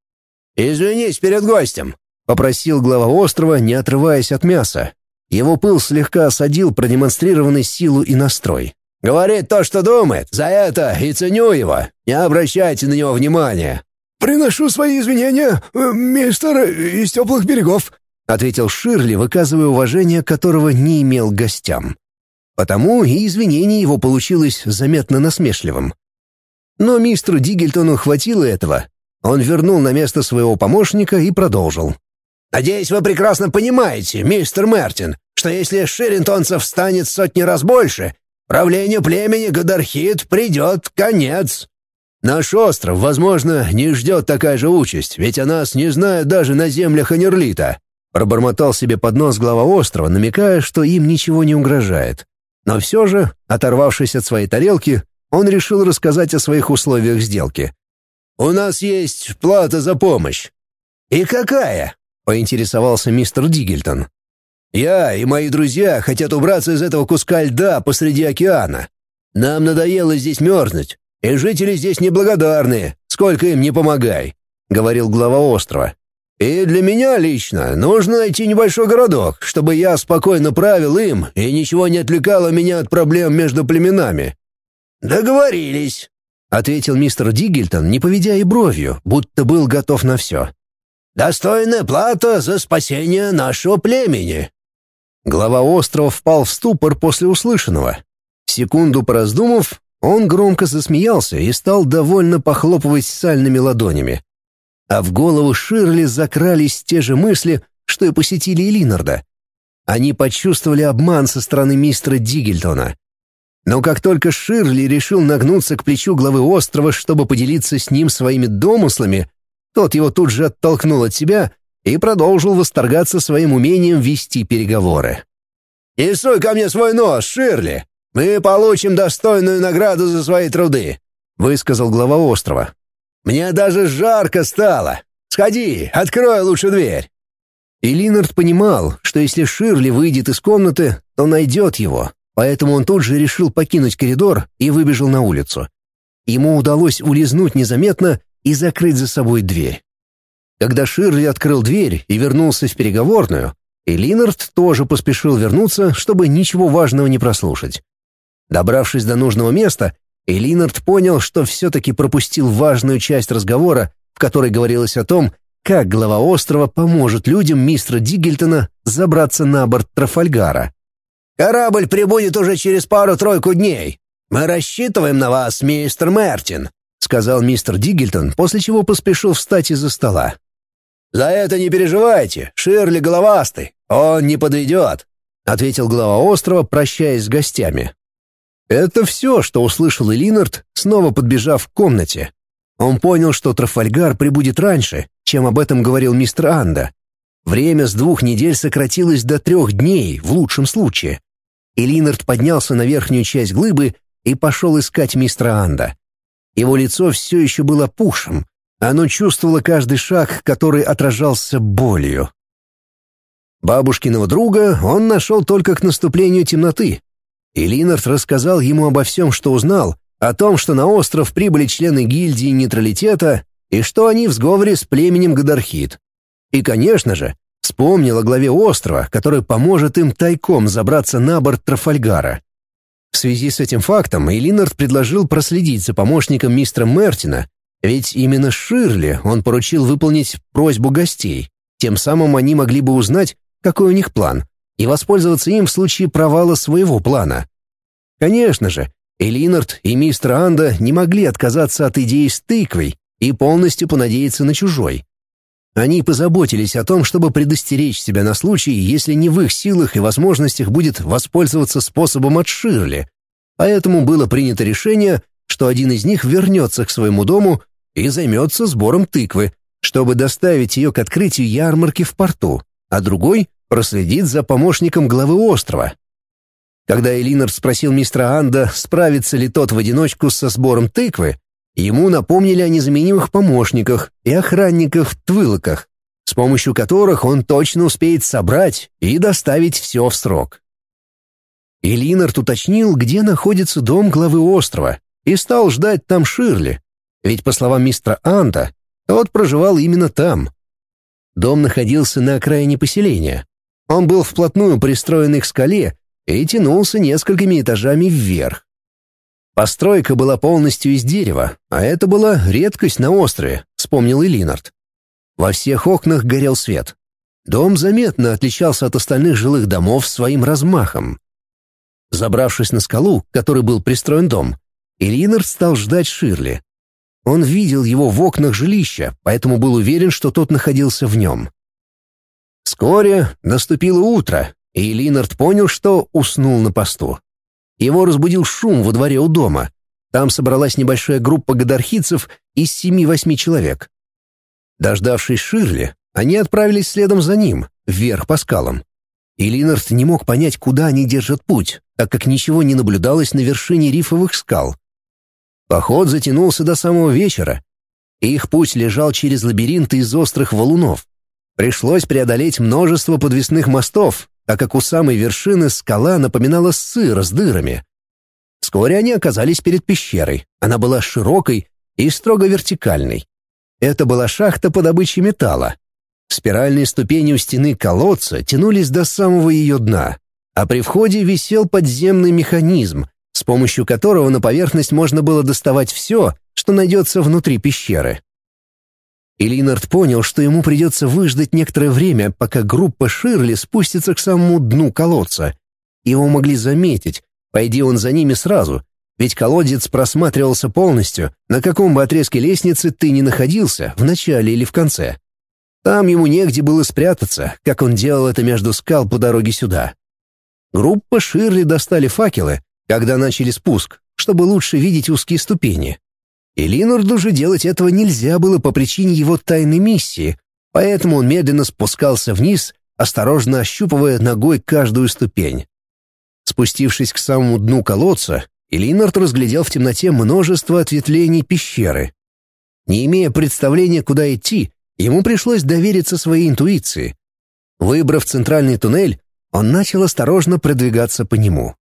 «Извинись перед гостем», — попросил глава острова, не отрываясь от мяса. Его пыл слегка осадил продемонстрированный силу и настрой. «Говорит то, что думает. За это и ценю его. Не обращайте на него внимания». «Приношу свои извинения, э, мистер из теплых берегов», — ответил Ширли, выказывая уважение, которого не имел гостям. Потому и извинение его получилось заметно насмешливым. Но мистеру Дигельтону хватило этого. Он вернул на место своего помощника и продолжил. «Надеюсь, вы прекрасно понимаете, мистер Мартин, что если ширинтонцев станет сотни раз больше, правлению племени Гадархит придет конец. Наш остров, возможно, не ждет такая же участь, ведь о нас не знают даже на землях Анерлита», пробормотал себе под нос глава острова, намекая, что им ничего не угрожает. Но все же, оторвавшись от своей тарелки, он решил рассказать о своих условиях сделки. «У нас есть плата за помощь». «И какая?» — поинтересовался мистер Дигельтон. «Я и мои друзья хотят убраться из этого куска льда посреди океана. Нам надоело здесь мерзнуть, и жители здесь неблагодарные, сколько им не помогай», — говорил глава острова. И для меня лично нужно найти небольшой городок, чтобы я спокойно правил им и ничего не отвлекало меня от проблем между племенами». «Договорились», — ответил мистер Дигельтон, не поведя и бровью, будто был готов на все. «Достойная плата за спасение нашего племени». Глава острова впал в ступор после услышанного. Секунду пораздумав, Он громко засмеялся и стал довольно похлопывать сальными ладонями. А в голову Ширли закрались те же мысли, что и посетили Линарда. Они почувствовали обман со стороны мистера Дигельтона. Но как только Ширли решил нагнуться к плечу главы острова, чтобы поделиться с ним своими домыслами, тот его тут же оттолкнул от себя и продолжил восторгаться своим умением вести переговоры. «И суй ко мне свой нос, Ширли! Мы получим достойную награду за свои труды!» — высказал глава острова. «Мне даже жарко стало! Сходи, открой лучше дверь!» И Линард понимал, что если Ширли выйдет из комнаты, то найдет его, поэтому он тут же решил покинуть коридор и выбежал на улицу. Ему удалось улизнуть незаметно и закрыть за собой дверь. Когда Ширли открыл дверь и вернулся в переговорную, и тоже поспешил вернуться, чтобы ничего важного не прослушать. Добравшись до нужного места, Элинард понял, что все-таки пропустил важную часть разговора, в которой говорилось о том, как глава острова поможет людям мистера Диггельтона забраться на борт Трафальгара. «Корабль прибудет уже через пару-тройку дней. Мы рассчитываем на вас, мистер Мертин», — сказал мистер Диггельтон, после чего поспешил встать из-за стола. «За это не переживайте, Ширли головастый, он не подойдет», — ответил глава острова, прощаясь с гостями. Это все, что услышал Элинард, снова подбежав к комнате. Он понял, что Трафальгар прибудет раньше, чем об этом говорил мистер Анда. Время с двух недель сократилось до трех дней, в лучшем случае. И Линард поднялся на верхнюю часть глыбы и пошел искать мистера Анда. Его лицо все еще было пухшим. Оно чувствовало каждый шаг, который отражался болью. Бабушкиного друга он нашел только к наступлению темноты. И Линард рассказал ему обо всем, что узнал, о том, что на остров прибыли члены гильдии нейтралитета и что они в сговоре с племенем Гадархит. И, конечно же, вспомнил о главе острова, который поможет им тайком забраться на борт Трафальгара. В связи с этим фактом Эйлинард предложил проследить за помощником мистера Мертина, ведь именно Ширли он поручил выполнить просьбу гостей. Тем самым они могли бы узнать, какой у них план, и воспользоваться им в случае провала своего плана. Конечно же, Элинард и мистер Анда не могли отказаться от идеи с тыквой и полностью понадеяться на чужой. Они позаботились о том, чтобы предостеречь себя на случай, если не в их силах и возможностях будет воспользоваться способом от Ширли. Поэтому было принято решение, что один из них вернется к своему дому и займется сбором тыквы, чтобы доставить ее к открытию ярмарки в порту, а другой проследит за помощником главы острова, когда Элинар спросил мистера Анда, справится ли тот в одиночку со сбором тыквы, ему напомнили о незаменимых помощниках и охранниках в твылоках, с помощью которых он точно успеет собрать и доставить все в срок. Элинард уточнил, где находится дом главы острова, и стал ждать там Ширли, ведь, по словам мистера Анда, тот проживал именно там. Дом находился на окраине поселения. Он был вплотную пристроен к скале и тянулся несколькими этажами вверх. Постройка была полностью из дерева, а это была редкость на острове, вспомнил и. Во всех окнах горел свет. Дом заметно отличался от остальных жилых домов своим размахом. Забравшись на скалу, к которой был пристроен дом, Иллинард стал ждать Ширли. Он видел его в окнах жилища, поэтому был уверен, что тот находился в нем. Вскоре наступило утро, и Линард понял, что уснул на посту. Его разбудил шум во дворе у дома. Там собралась небольшая группа гадархийцев из семи-восьми человек. Дождавшись Ширли, они отправились следом за ним, вверх по скалам. И Линард не мог понять, куда они держат путь, так как ничего не наблюдалось на вершине рифовых скал. Поход затянулся до самого вечера, их путь лежал через лабиринты из острых валунов. Пришлось преодолеть множество подвесных мостов, так как у самой вершины скала напоминала сыр с дырами. Вскоре они оказались перед пещерой. Она была широкой и строго вертикальной. Это была шахта по добыче металла. Спиральные ступени у стены колодца тянулись до самого ее дна, а при входе висел подземный механизм, с помощью которого на поверхность можно было доставать все, что найдется внутри пещеры. И Линард понял, что ему придется выждать некоторое время, пока группа Ширли спустится к самому дну колодца. Его могли заметить, пойди он за ними сразу, ведь колодец просматривался полностью, на каком бы отрезке лестницы ты ни находился, в начале или в конце. Там ему негде было спрятаться, как он делал это между скал по дороге сюда. Группа Ширли достали факелы, когда начали спуск, чтобы лучше видеть узкие ступени. И Линорду же делать этого нельзя было по причине его тайной миссии, поэтому он медленно спускался вниз, осторожно ощупывая ногой каждую ступень. Спустившись к самому дну колодца, Линард разглядел в темноте множество ответвлений пещеры. Не имея представления, куда идти, ему пришлось довериться своей интуиции. Выбрав центральный туннель, он начал осторожно продвигаться по нему.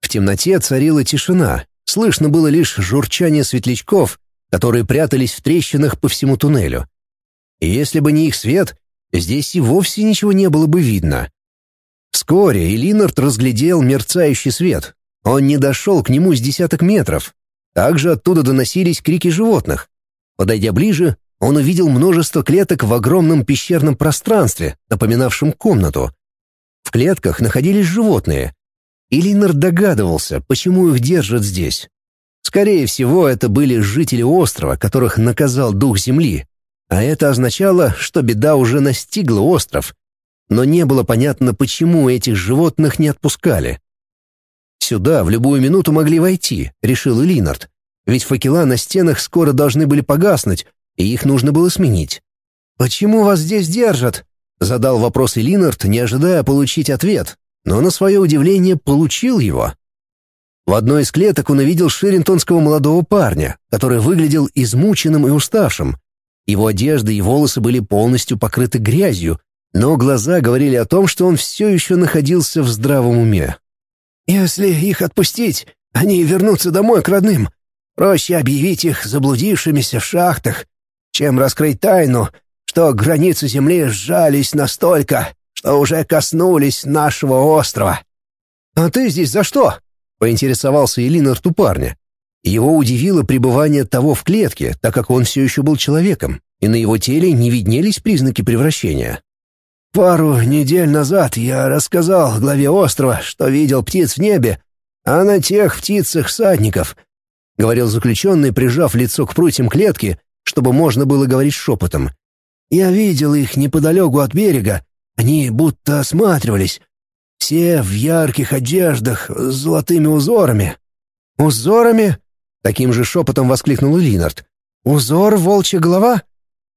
В темноте царила тишина, слышно было лишь журчание светлячков, которые прятались в трещинах по всему туннелю. И если бы не их свет, здесь и вовсе ничего не было бы видно. Вскоре Элинард разглядел мерцающий свет. Он не дошел к нему с десяток метров. Также оттуда доносились крики животных. Подойдя ближе, он увидел множество клеток в огромном пещерном пространстве, напоминавшем комнату. В клетках находились животные. И догадывался, почему их держат здесь. Скорее всего, это были жители острова, которых наказал дух земли. А это означало, что беда уже настигла остров. Но не было понятно, почему этих животных не отпускали. Сюда в любую минуту могли войти, решил Линард. Ведь факела на стенах скоро должны были погаснуть, и их нужно было сменить. «Почему вас здесь держат?» — задал вопрос Линард, не ожидая получить ответ, но на свое удивление получил его. В одной из клеток он увидел ширинтонского молодого парня, который выглядел измученным и уставшим. Его одежда и волосы были полностью покрыты грязью, но глаза говорили о том, что он все еще находился в здравом уме. «Если их отпустить, они вернутся домой к родным. Проще объявить их заблудившимися в шахтах, чем раскрыть тайну, что границы Земли сжались настолько, уже коснулись нашего острова». «А ты здесь за что?» — поинтересовался Элинард у парня. Его удивило пребывание того в клетке, так как он все еще был человеком, и на его теле не виднелись признаки превращения. Пару недель назад я рассказал главе острова, что видел птиц в небе, а на тех птицах-садников, — говорил заключенный, прижав лицо к прутьям клетки, чтобы можно было говорить шепотом. Я видел их неподалеку от берега, они будто осматривались. Все в ярких одеждах с золотыми узорами. «Узорами?» — таким же шепотом воскликнул Линард. «Узор волчья голова?»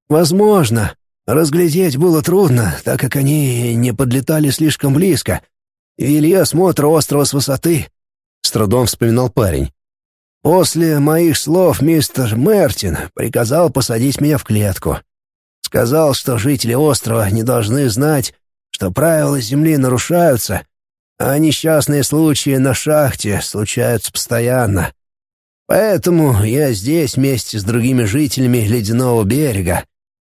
«Возможно. Разглядеть было трудно, так как они не подлетали слишком близко. Вели осмотр острова с высоты. С трудом вспоминал парень. После моих слов мистер Мертин приказал посадить меня в клетку. Сказал, что жители острова не должны знать, что правила Земли нарушаются, а несчастные случаи на шахте случаются постоянно. Поэтому я здесь вместе с другими жителями Ледяного берега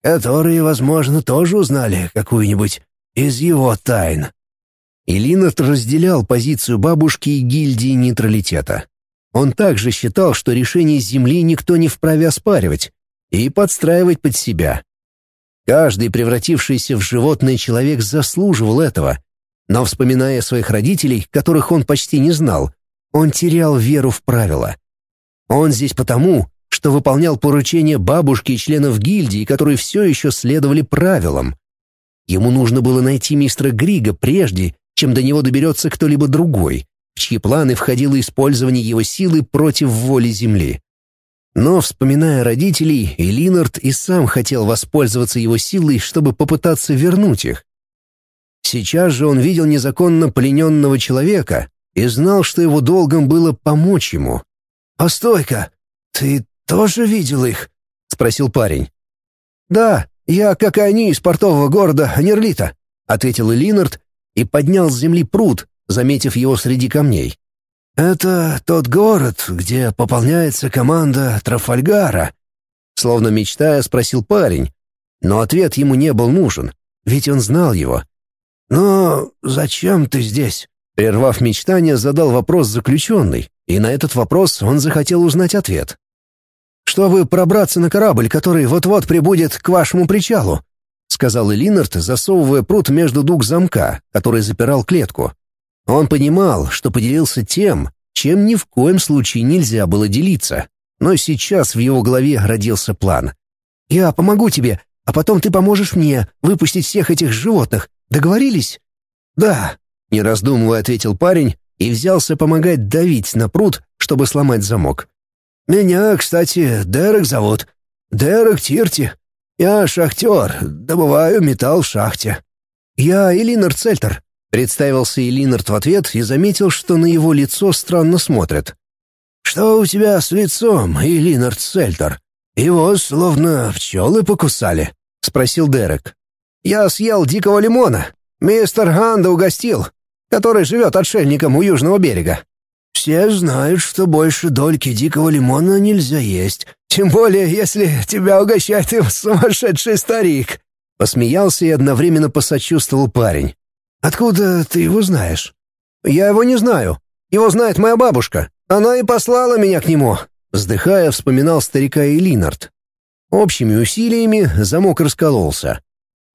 которые, возможно, тоже узнали какую-нибудь из его тайн. Илинард разделял позицию бабушки и гильдии нейтралитета. Он также считал, что решение Земли никто не вправе оспаривать и подстраивать под себя. Каждый превратившийся в животное человек заслуживал этого, но, вспоминая своих родителей, которых он почти не знал, он терял веру в правила. Он здесь потому, что выполнял поручения бабушки и членов гильдии, которые все еще следовали правилам. Ему нужно было найти мистера Грига прежде, чем до него доберется кто-либо другой, в чьи планы входило использование его силы против воли Земли. Но, вспоминая родителей, Элинард и сам хотел воспользоваться его силой, чтобы попытаться вернуть их. Сейчас же он видел незаконно плененного человека и знал, что его долгом было помочь ему. «Постой-ка, ты тоже видел их?» — спросил парень. «Да, я, как и они, из портового города Нерлита», — ответил Линард и поднял с земли пруд, заметив его среди камней. «Это тот город, где пополняется команда Трафальгара», — словно мечтая спросил парень. Но ответ ему не был нужен, ведь он знал его. «Но зачем ты здесь?» Прервав мечтание, задал вопрос заключенный, и на этот вопрос он захотел узнать ответ чтобы пробраться на корабль, который вот-вот прибудет к вашему причалу», — сказал Элинард, засовывая пруд между дуг замка, который запирал клетку. Он понимал, что поделился тем, чем ни в коем случае нельзя было делиться. Но сейчас в его голове родился план. «Я помогу тебе, а потом ты поможешь мне выпустить всех этих животных. Договорились?» «Да», — не раздумывая ответил парень и взялся помогать давить на пруд, чтобы сломать замок. «Меня, кстати, Дерек зовут. Дерек Тирти. Я шахтер, добываю металл в шахте». «Я Элинар Цельтер», — представился Элинард в ответ и заметил, что на его лицо странно смотрят. «Что у тебя с лицом, Элинар Цельтер? Его словно пчелы покусали», — спросил Дерек. «Я съел дикого лимона. Мистер Ханда угостил, который живет отшельником у южного берега». «Все знают, что больше дольки дикого лимона нельзя есть, тем более, если тебя угощает им сумасшедший старик», Посмеялся и одновременно посочувствовал парень. «Откуда ты его знаешь?» «Я его не знаю. Его знает моя бабушка. Она и послала меня к нему», — вздыхая, вспоминал старика Элинард. Общими усилиями замок раскололся.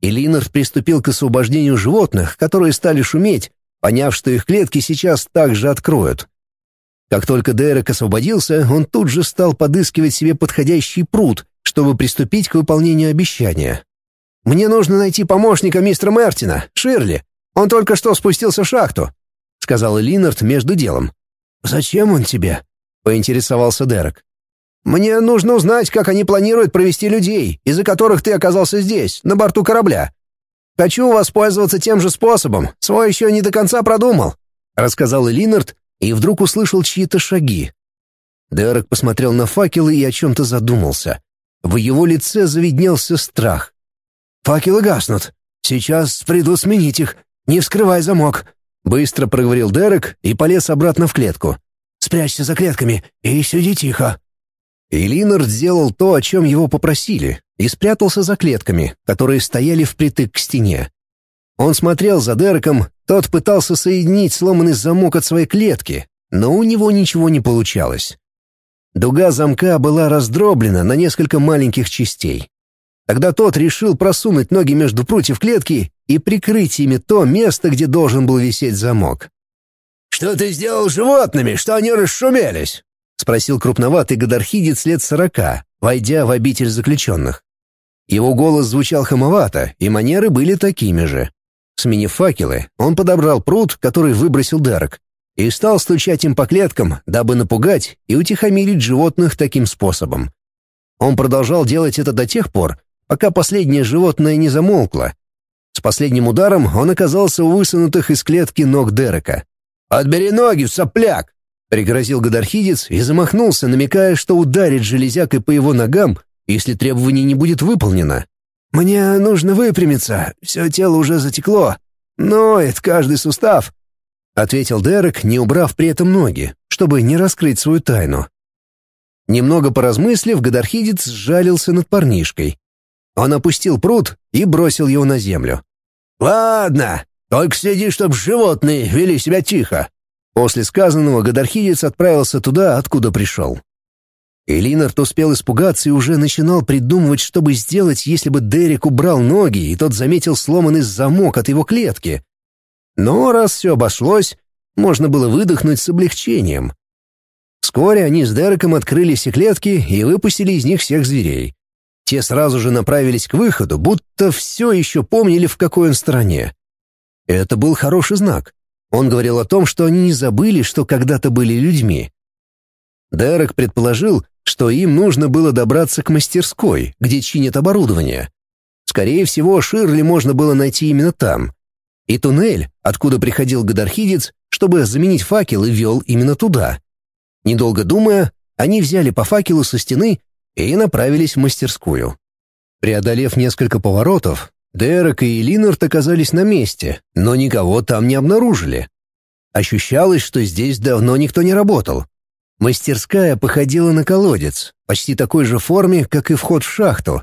Элинард приступил к освобождению животных, которые стали шуметь, поняв, что их клетки сейчас также откроют. Как только Дерек освободился, он тут же стал подыскивать себе подходящий пруд, чтобы приступить к выполнению обещания. «Мне нужно найти помощника мистера Мертина, Ширли. Он только что спустился в шахту», — сказал Линард между делом. «Зачем он тебе?» — поинтересовался Дерек. «Мне нужно узнать, как они планируют провести людей, из-за которых ты оказался здесь, на борту корабля. Хочу воспользоваться тем же способом, свой еще не до конца продумал», — рассказал Линард и вдруг услышал чьи-то шаги. Дерек посмотрел на факелы и о чем-то задумался. В его лице завиднелся страх. «Факелы гаснут. Сейчас приду сменить их. Не вскрывай замок», — быстро проговорил Дерек и полез обратно в клетку. «Спрячься за клетками и сиди тихо». И Линард сделал то, о чем его попросили, и спрятался за клетками, которые стояли впритык к стене. Он смотрел за Дереком, тот пытался соединить сломанный замок от своей клетки, но у него ничего не получалось. Дуга замка была раздроблена на несколько маленьких частей. Тогда тот решил просунуть ноги между прутьев клетки и прикрыть ими то место, где должен был висеть замок. «Что ты сделал с животными, что они расшумелись?» — спросил крупноватый гадархидец лет сорока, войдя в обитель заключенных. Его голос звучал хамовато, и манеры были такими же. Сменив факелы, он подобрал пруд, который выбросил Дерек, и стал стучать им по клеткам, дабы напугать и утихомирить животных таким способом. Он продолжал делать это до тех пор, пока последнее животное не замолкло. С последним ударом он оказался у высунутых из клетки ног Дерека. «Отбери ноги, сопляк!» — пригрозил Гадархидец и замахнулся, намекая, что ударит железякой по его ногам, если требование не будет выполнено. «Мне нужно выпрямиться, все тело уже затекло. Ноет каждый сустав», — ответил Дерек, не убрав при этом ноги, чтобы не раскрыть свою тайну. Немного поразмыслив, Гадархидец сжалился над парнишкой. Он опустил пруд и бросил его на землю. «Ладно, только следи, чтоб животные вели себя тихо». После сказанного Гадархидец отправился туда, откуда пришел. Элинард успел испугаться и уже начинал придумывать, что бы сделать, если бы Дерек убрал ноги, и тот заметил сломанный замок от его клетки. Но раз все обошлось, можно было выдохнуть с облегчением. Вскоре они с Дереком открыли все клетки и выпустили из них всех зверей. Те сразу же направились к выходу, будто все еще помнили, в какой он стороне. Это был хороший знак. Он говорил о том, что они не забыли, что когда-то были людьми. Дерек предположил, что им нужно было добраться к мастерской, где чинят оборудование. Скорее всего, Ширли можно было найти именно там. И туннель, откуда приходил Гадархидец, чтобы заменить факел, и вел именно туда. Недолго думая, они взяли по факелу со стены и направились в мастерскую. Преодолев несколько поворотов, Дерек и Линард оказались на месте, но никого там не обнаружили. Ощущалось, что здесь давно никто не работал. Мастерская походила на колодец, почти такой же форме, как и вход в шахту,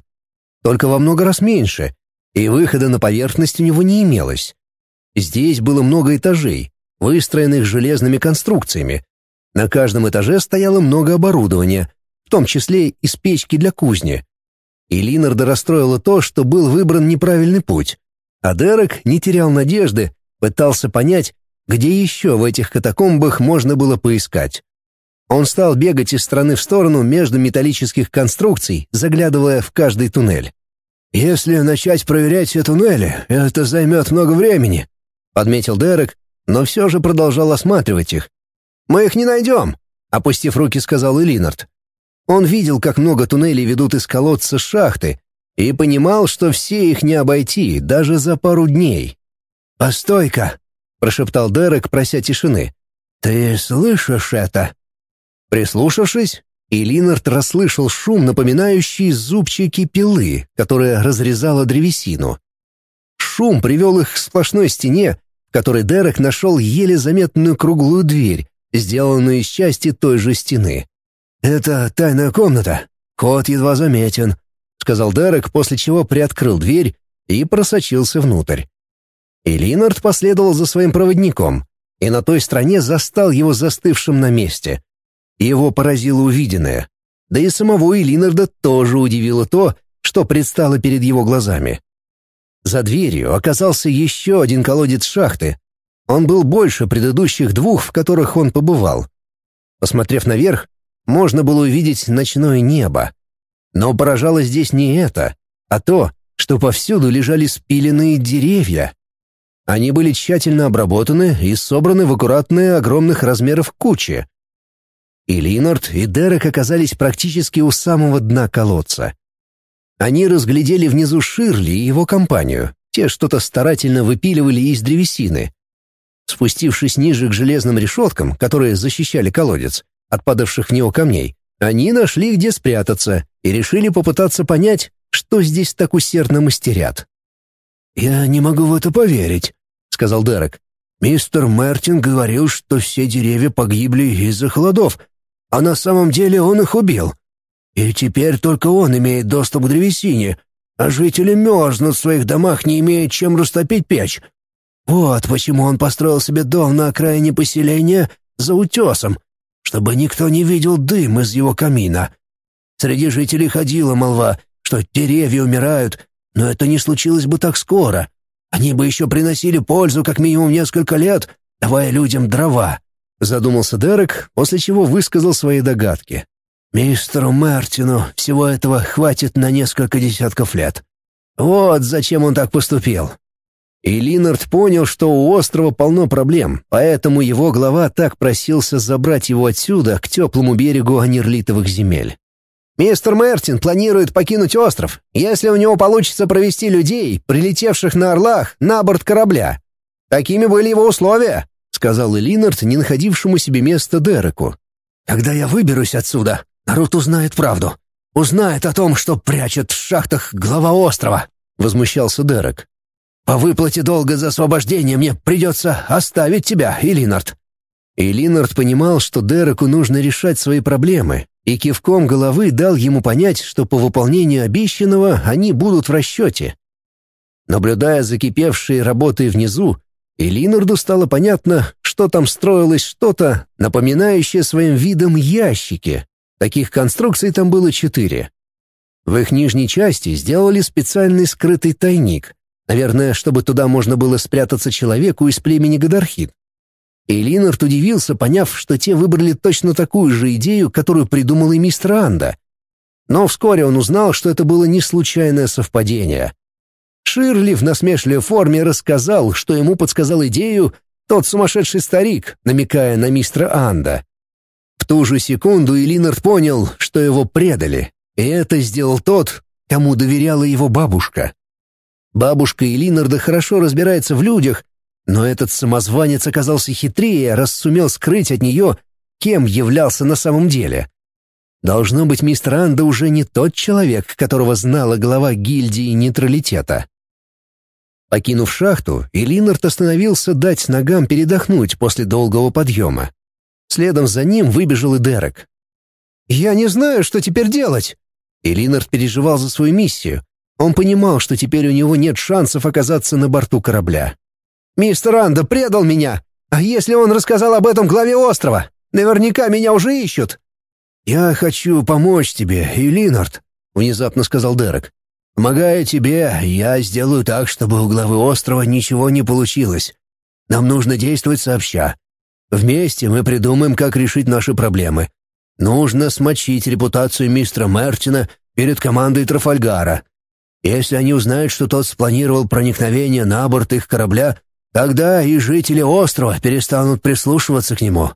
только во много раз меньше, и выхода на поверхность у него не имелось. Здесь было много этажей, выстроенных железными конструкциями. На каждом этаже стояло много оборудования, в том числе из печки для кузни. И Линарда расстроило то, что был выбран неправильный путь. А Дерек не терял надежды, пытался понять, где еще в этих катакомбах можно было поискать. Он стал бегать из стороны в сторону между металлических конструкций, заглядывая в каждый туннель. «Если начать проверять все туннели, это займет много времени», — подметил Дерек, но все же продолжал осматривать их. «Мы их не найдем», — опустив руки, сказал Элинард. Он видел, как много туннелей ведут из колодца шахты, и понимал, что все их не обойти даже за пару дней. «Постой-ка!» — прошептал Дерек, прося тишины. «Ты слышишь это?» Прислушавшись, Илинард расслышал шум, напоминающий зубчики пилы, которая разрезала древесину. Шум привел их к сплошной стене, в которой Дерек нашел еле заметную круглую дверь, сделанную из части той же стены. «Это тайная комната. Код едва заметен», — сказал Дерек, после чего приоткрыл дверь и просочился внутрь. И Линард последовал за своим проводником, и на той стороне застал его застывшим на месте. Его поразило увиденное. Да и самого Элинарда тоже удивило то, что предстало перед его глазами. За дверью оказался еще один колодец шахты. Он был больше предыдущих двух, в которых он побывал. Посмотрев наверх, можно было увидеть ночное небо. Но поражало здесь не это, а то, что повсюду лежали спиленные деревья. Они были тщательно обработаны и собраны в аккуратные огромных размеров кучи. И Линард, и Дерек оказались практически у самого дна колодца. Они разглядели внизу Ширли и его компанию. Те что-то старательно выпиливали из древесины. Спустившись ниже к железным решеткам, которые защищали колодец, от падавших в него камней, они нашли, где спрятаться, и решили попытаться понять, что здесь так усердно мастерят. «Я не могу в это поверить», — сказал Дерек. «Мистер Мартин говорил, что все деревья погибли из-за холодов, а на самом деле он их убил. И теперь только он имеет доступ к древесине, а жители мерзнут в своих домах, не имея чем растопить печь. Вот почему он построил себе дом на окраине поселения за утесом, чтобы никто не видел дым из его камина. Среди жителей ходила молва, что деревья умирают, но это не случилось бы так скоро. Они бы еще приносили пользу как минимум несколько лет, давая людям дрова. Задумался Дерек, после чего высказал свои догадки. Мистеру Мартину всего этого хватит на несколько десятков лет. Вот зачем он так поступил. И Линард понял, что у острова полно проблем, поэтому его глава так просился забрать его отсюда, к теплому берегу анерлитовых земель. «Мистер Мартин планирует покинуть остров, если у него получится провести людей, прилетевших на Орлах, на борт корабля. Такими были его условия сказал Элинард, не находившему себе места Дереку. «Когда я выберусь отсюда, народ узнает правду. Узнает о том, что прячет в шахтах глава острова», — возмущался Дерек. «По выплате долга за освобождение мне придется оставить тебя, Элинард». И понимал, что Дереку нужно решать свои проблемы, и кивком головы дал ему понять, что по выполнению обещанного они будут в расчете. Наблюдая за кипевшей работой внизу, и стало понятно, что там строилось что-то, напоминающее своим видом ящики. Таких конструкций там было четыре. В их нижней части сделали специальный скрытый тайник, наверное, чтобы туда можно было спрятаться человеку из племени Гадархит. И Линард удивился, поняв, что те выбрали точно такую же идею, которую придумал и мистер Анда. Но вскоре он узнал, что это было не случайное совпадение. Ширли в насмешливой форме рассказал, что ему подсказал идею тот сумасшедший старик, намекая на мистера Анда. В ту же секунду Элинард понял, что его предали, и это сделал тот, кому доверяла его бабушка. Бабушка Элинарда хорошо разбирается в людях, но этот самозванец оказался хитрее, раз сумел скрыть от нее, кем являлся на самом деле. Должно быть, мистер Анда уже не тот человек, которого знала глава гильдии нейтралитета. Покинув шахту, Элинард остановился дать ногам передохнуть после долгого подъема. Следом за ним выбежал и Дерек. «Я не знаю, что теперь делать!» Элинард переживал за свою миссию. Он понимал, что теперь у него нет шансов оказаться на борту корабля. «Мистер Анда предал меня! А если он рассказал об этом главе острова? Наверняка меня уже ищут!» «Я хочу помочь тебе, Элинард», — внезапно сказал Дерек. Помогая тебе, я сделаю так, чтобы у главы острова ничего не получилось. Нам нужно действовать сообща. Вместе мы придумаем, как решить наши проблемы. Нужно смочить репутацию мистера Мертина перед командой Трафальгара. Если они узнают, что тот спланировал проникновение на борт их корабля, тогда и жители острова перестанут прислушиваться к нему.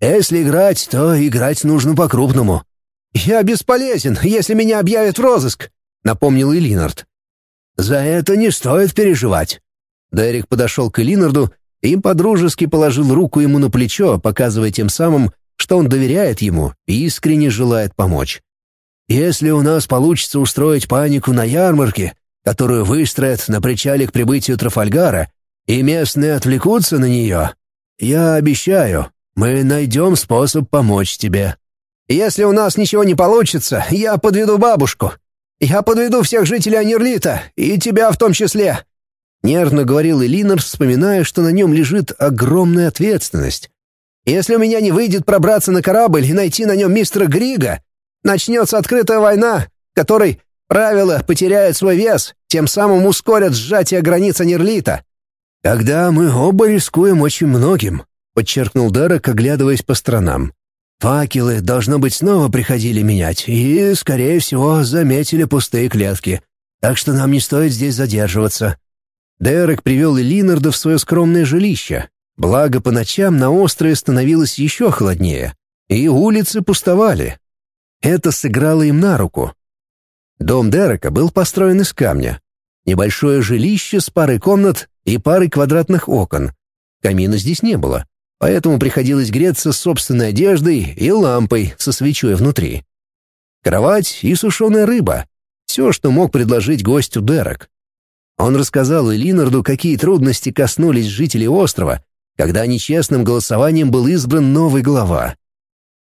Если играть, то играть нужно по-крупному». «Я бесполезен, если меня объявят в розыск», — напомнил Элинард. «За это не стоит переживать». Дерек подошел к Элинарду и подружески положил руку ему на плечо, показывая тем самым, что он доверяет ему и искренне желает помочь. Если у нас получится устроить панику на ярмарке, которую выстроят на причале к прибытию Трафальгара, и местные отвлекутся на нее, я обещаю, мы найдем способ помочь тебе. Если у нас ничего не получится, я подведу бабушку. Я подведу всех жителей Анерлита, и тебя в том числе. Нервно говорил Элинор, вспоминая, что на нем лежит огромная ответственность. Если у меня не выйдет пробраться на корабль и найти на нем мистера Грига, Начнется открытая война, которой правила потеряют свой вес, тем самым ускорят сжатие границ Нерлита. «Тогда мы оба рискуем очень многим», — подчеркнул Дерек, оглядываясь по сторонам. «Факелы, должно быть, снова приходили менять и, скорее всего, заметили пустые клетки, так что нам не стоит здесь задерживаться». Дерек привел Элинарда в свое скромное жилище. Благо, по ночам на острове становилось еще холоднее, и улицы пустовали. Это сыграло им на руку. Дом Дерека был построен из камня. Небольшое жилище с парой комнат и парой квадратных окон. Камина здесь не было, поэтому приходилось греться собственной одеждой и лампой со свечой внутри. Кровать и сушеная рыба — все, что мог предложить гостю Дерек. Он рассказал Элинарду, какие трудности коснулись жителей острова, когда нечестным голосованием был избран новый глава.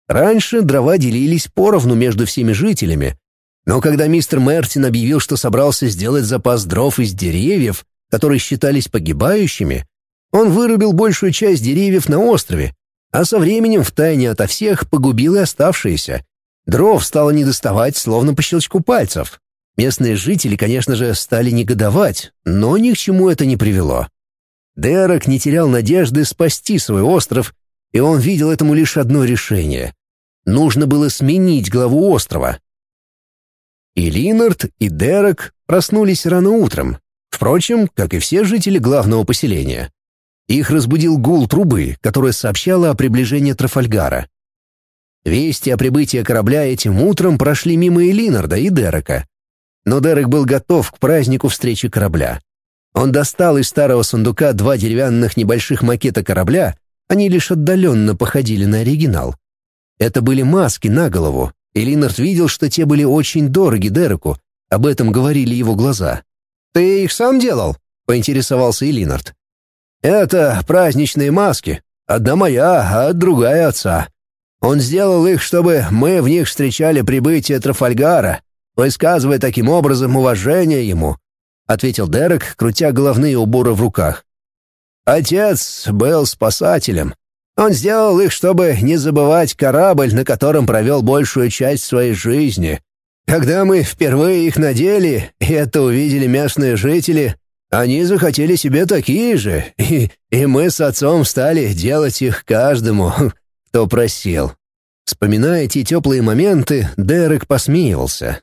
Раньше дрова делились поровну между всеми жителями, но когда мистер Мертин объявил, что собрался сделать запас дров из деревьев, которые считались погибающими, он вырубил большую часть деревьев на острове, а со временем втайне ото всех погубил и оставшиеся. Дров стало недоставать, словно по щелчку пальцев. Местные жители, конечно же, стали негодовать, но ни к чему это не привело. Дерек не терял надежды спасти свой остров и он видел этому лишь одно решение. Нужно было сменить главу острова. И Линард, и Дерек проснулись рано утром, впрочем, как и все жители главного поселения. Их разбудил гул трубы, которая сообщала о приближении Трафальгара. Вести о прибытии корабля этим утром прошли мимо и Линарда, и Дерека. Но Дерек был готов к празднику встречи корабля. Он достал из старого сундука два деревянных небольших макета корабля они лишь отдаленно походили на оригинал. Это были маски на голову, и Линард видел, что те были очень дороги Дереку, об этом говорили его глаза. «Ты их сам делал?» — поинтересовался Элинард. «Это праздничные маски. Одна моя, а другая отца. Он сделал их, чтобы мы в них встречали прибытие Трафальгара, высказывая таким образом уважение ему», — ответил Дерек, крутя головные уборы в руках. Отец был спасателем. Он сделал их, чтобы не забывать корабль, на котором провел большую часть своей жизни. Когда мы впервые их надели, и это увидели местные жители, они захотели себе такие же, и, и мы с отцом стали делать их каждому, *laughs* кто просил. Вспоминая эти теплые моменты, Дерек посмеивался.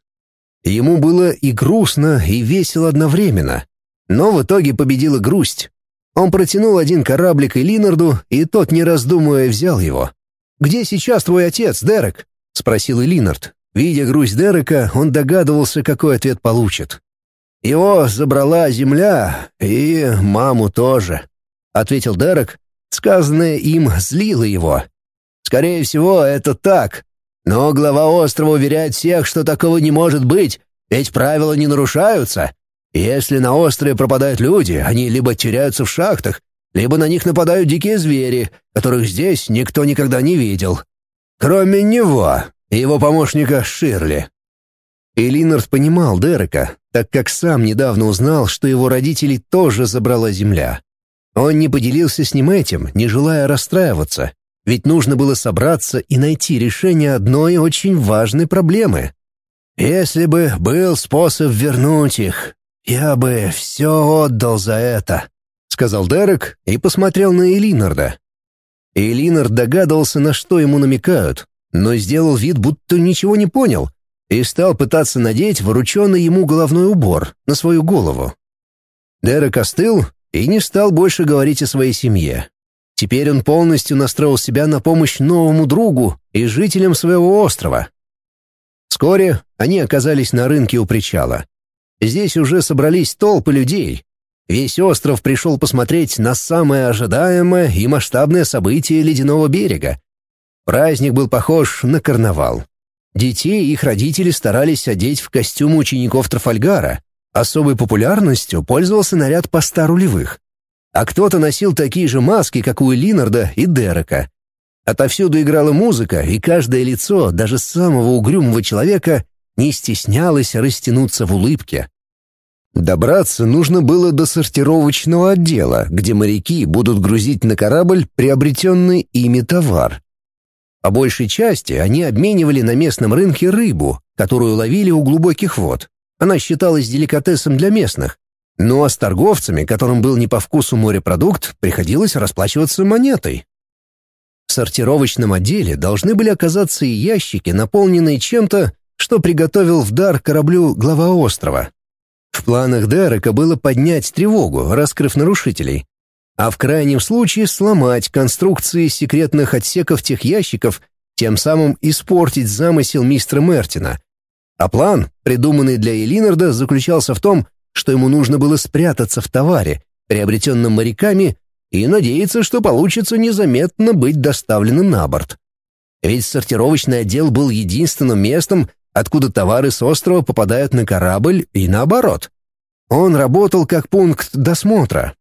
Ему было и грустно, и весело одновременно. Но в итоге победила грусть. Он протянул один кораблик Элинарду, и тот, не раздумывая, взял его. «Где сейчас твой отец, Дерек?» — спросил Элинард. Видя грусть Дерека, он догадывался, какой ответ получит. «Его забрала земля, и маму тоже», — ответил Дерек. Сказанное им злило его. «Скорее всего, это так. Но глава острова уверяет всех, что такого не может быть, ведь правила не нарушаются. Если на острове пропадают люди, они либо теряются в шахтах, либо на них нападают дикие звери, которых здесь никто никогда не видел. Кроме него и его помощника Ширли. И понимал Дерека, так как сам недавно узнал, что его родителей тоже забрала земля. Он не поделился с ним этим, не желая расстраиваться, ведь нужно было собраться и найти решение одной очень важной проблемы. «Если бы был способ вернуть их, «Я бы все отдал за это», — сказал Дерек и посмотрел на Элинарда. Элинард догадывался, на что ему намекают, но сделал вид, будто ничего не понял, и стал пытаться надеть врученный ему головной убор на свою голову. Дерек остыл и не стал больше говорить о своей семье. Теперь он полностью настроил себя на помощь новому другу и жителям своего острова. Вскоре они оказались на рынке у причала. Здесь уже собрались толпы людей. Весь остров пришел посмотреть на самое ожидаемое и масштабное событие ледяного берега. Праздник был похож на карнавал. Детей их родители старались одеть в костюмы учеников Трафальгара. Особой популярностью пользовался наряд поста рулевых. А кто-то носил такие же маски, как у Линарда и Дерека. Отовсюду играла музыка, и каждое лицо, даже самого угрюмого человека, не стеснялось растянуться в улыбке. Добраться нужно было до сортировочного отдела, где моряки будут грузить на корабль приобретенный ими товар. По большей части они обменивали на местном рынке рыбу, которую ловили у глубоких вод. Она считалась деликатесом для местных. Ну а с торговцами, которым был не по вкусу морепродукт, приходилось расплачиваться монетой. В сортировочном отделе должны были оказаться и ящики, наполненные чем-то, что приготовил в дар кораблю глава острова. В планах Дерека было поднять тревогу, раскрыв нарушителей, а в крайнем случае сломать конструкции секретных отсеков тех ящиков, тем самым испортить замысел мистера Мертина. А план, придуманный для Элинарда, заключался в том, что ему нужно было спрятаться в товаре, приобретенном моряками, и надеяться, что получится незаметно быть доставленным на борт. Ведь сортировочный отдел был единственным местом, откуда товары с острова попадают на корабль и наоборот. Он работал как пункт досмотра,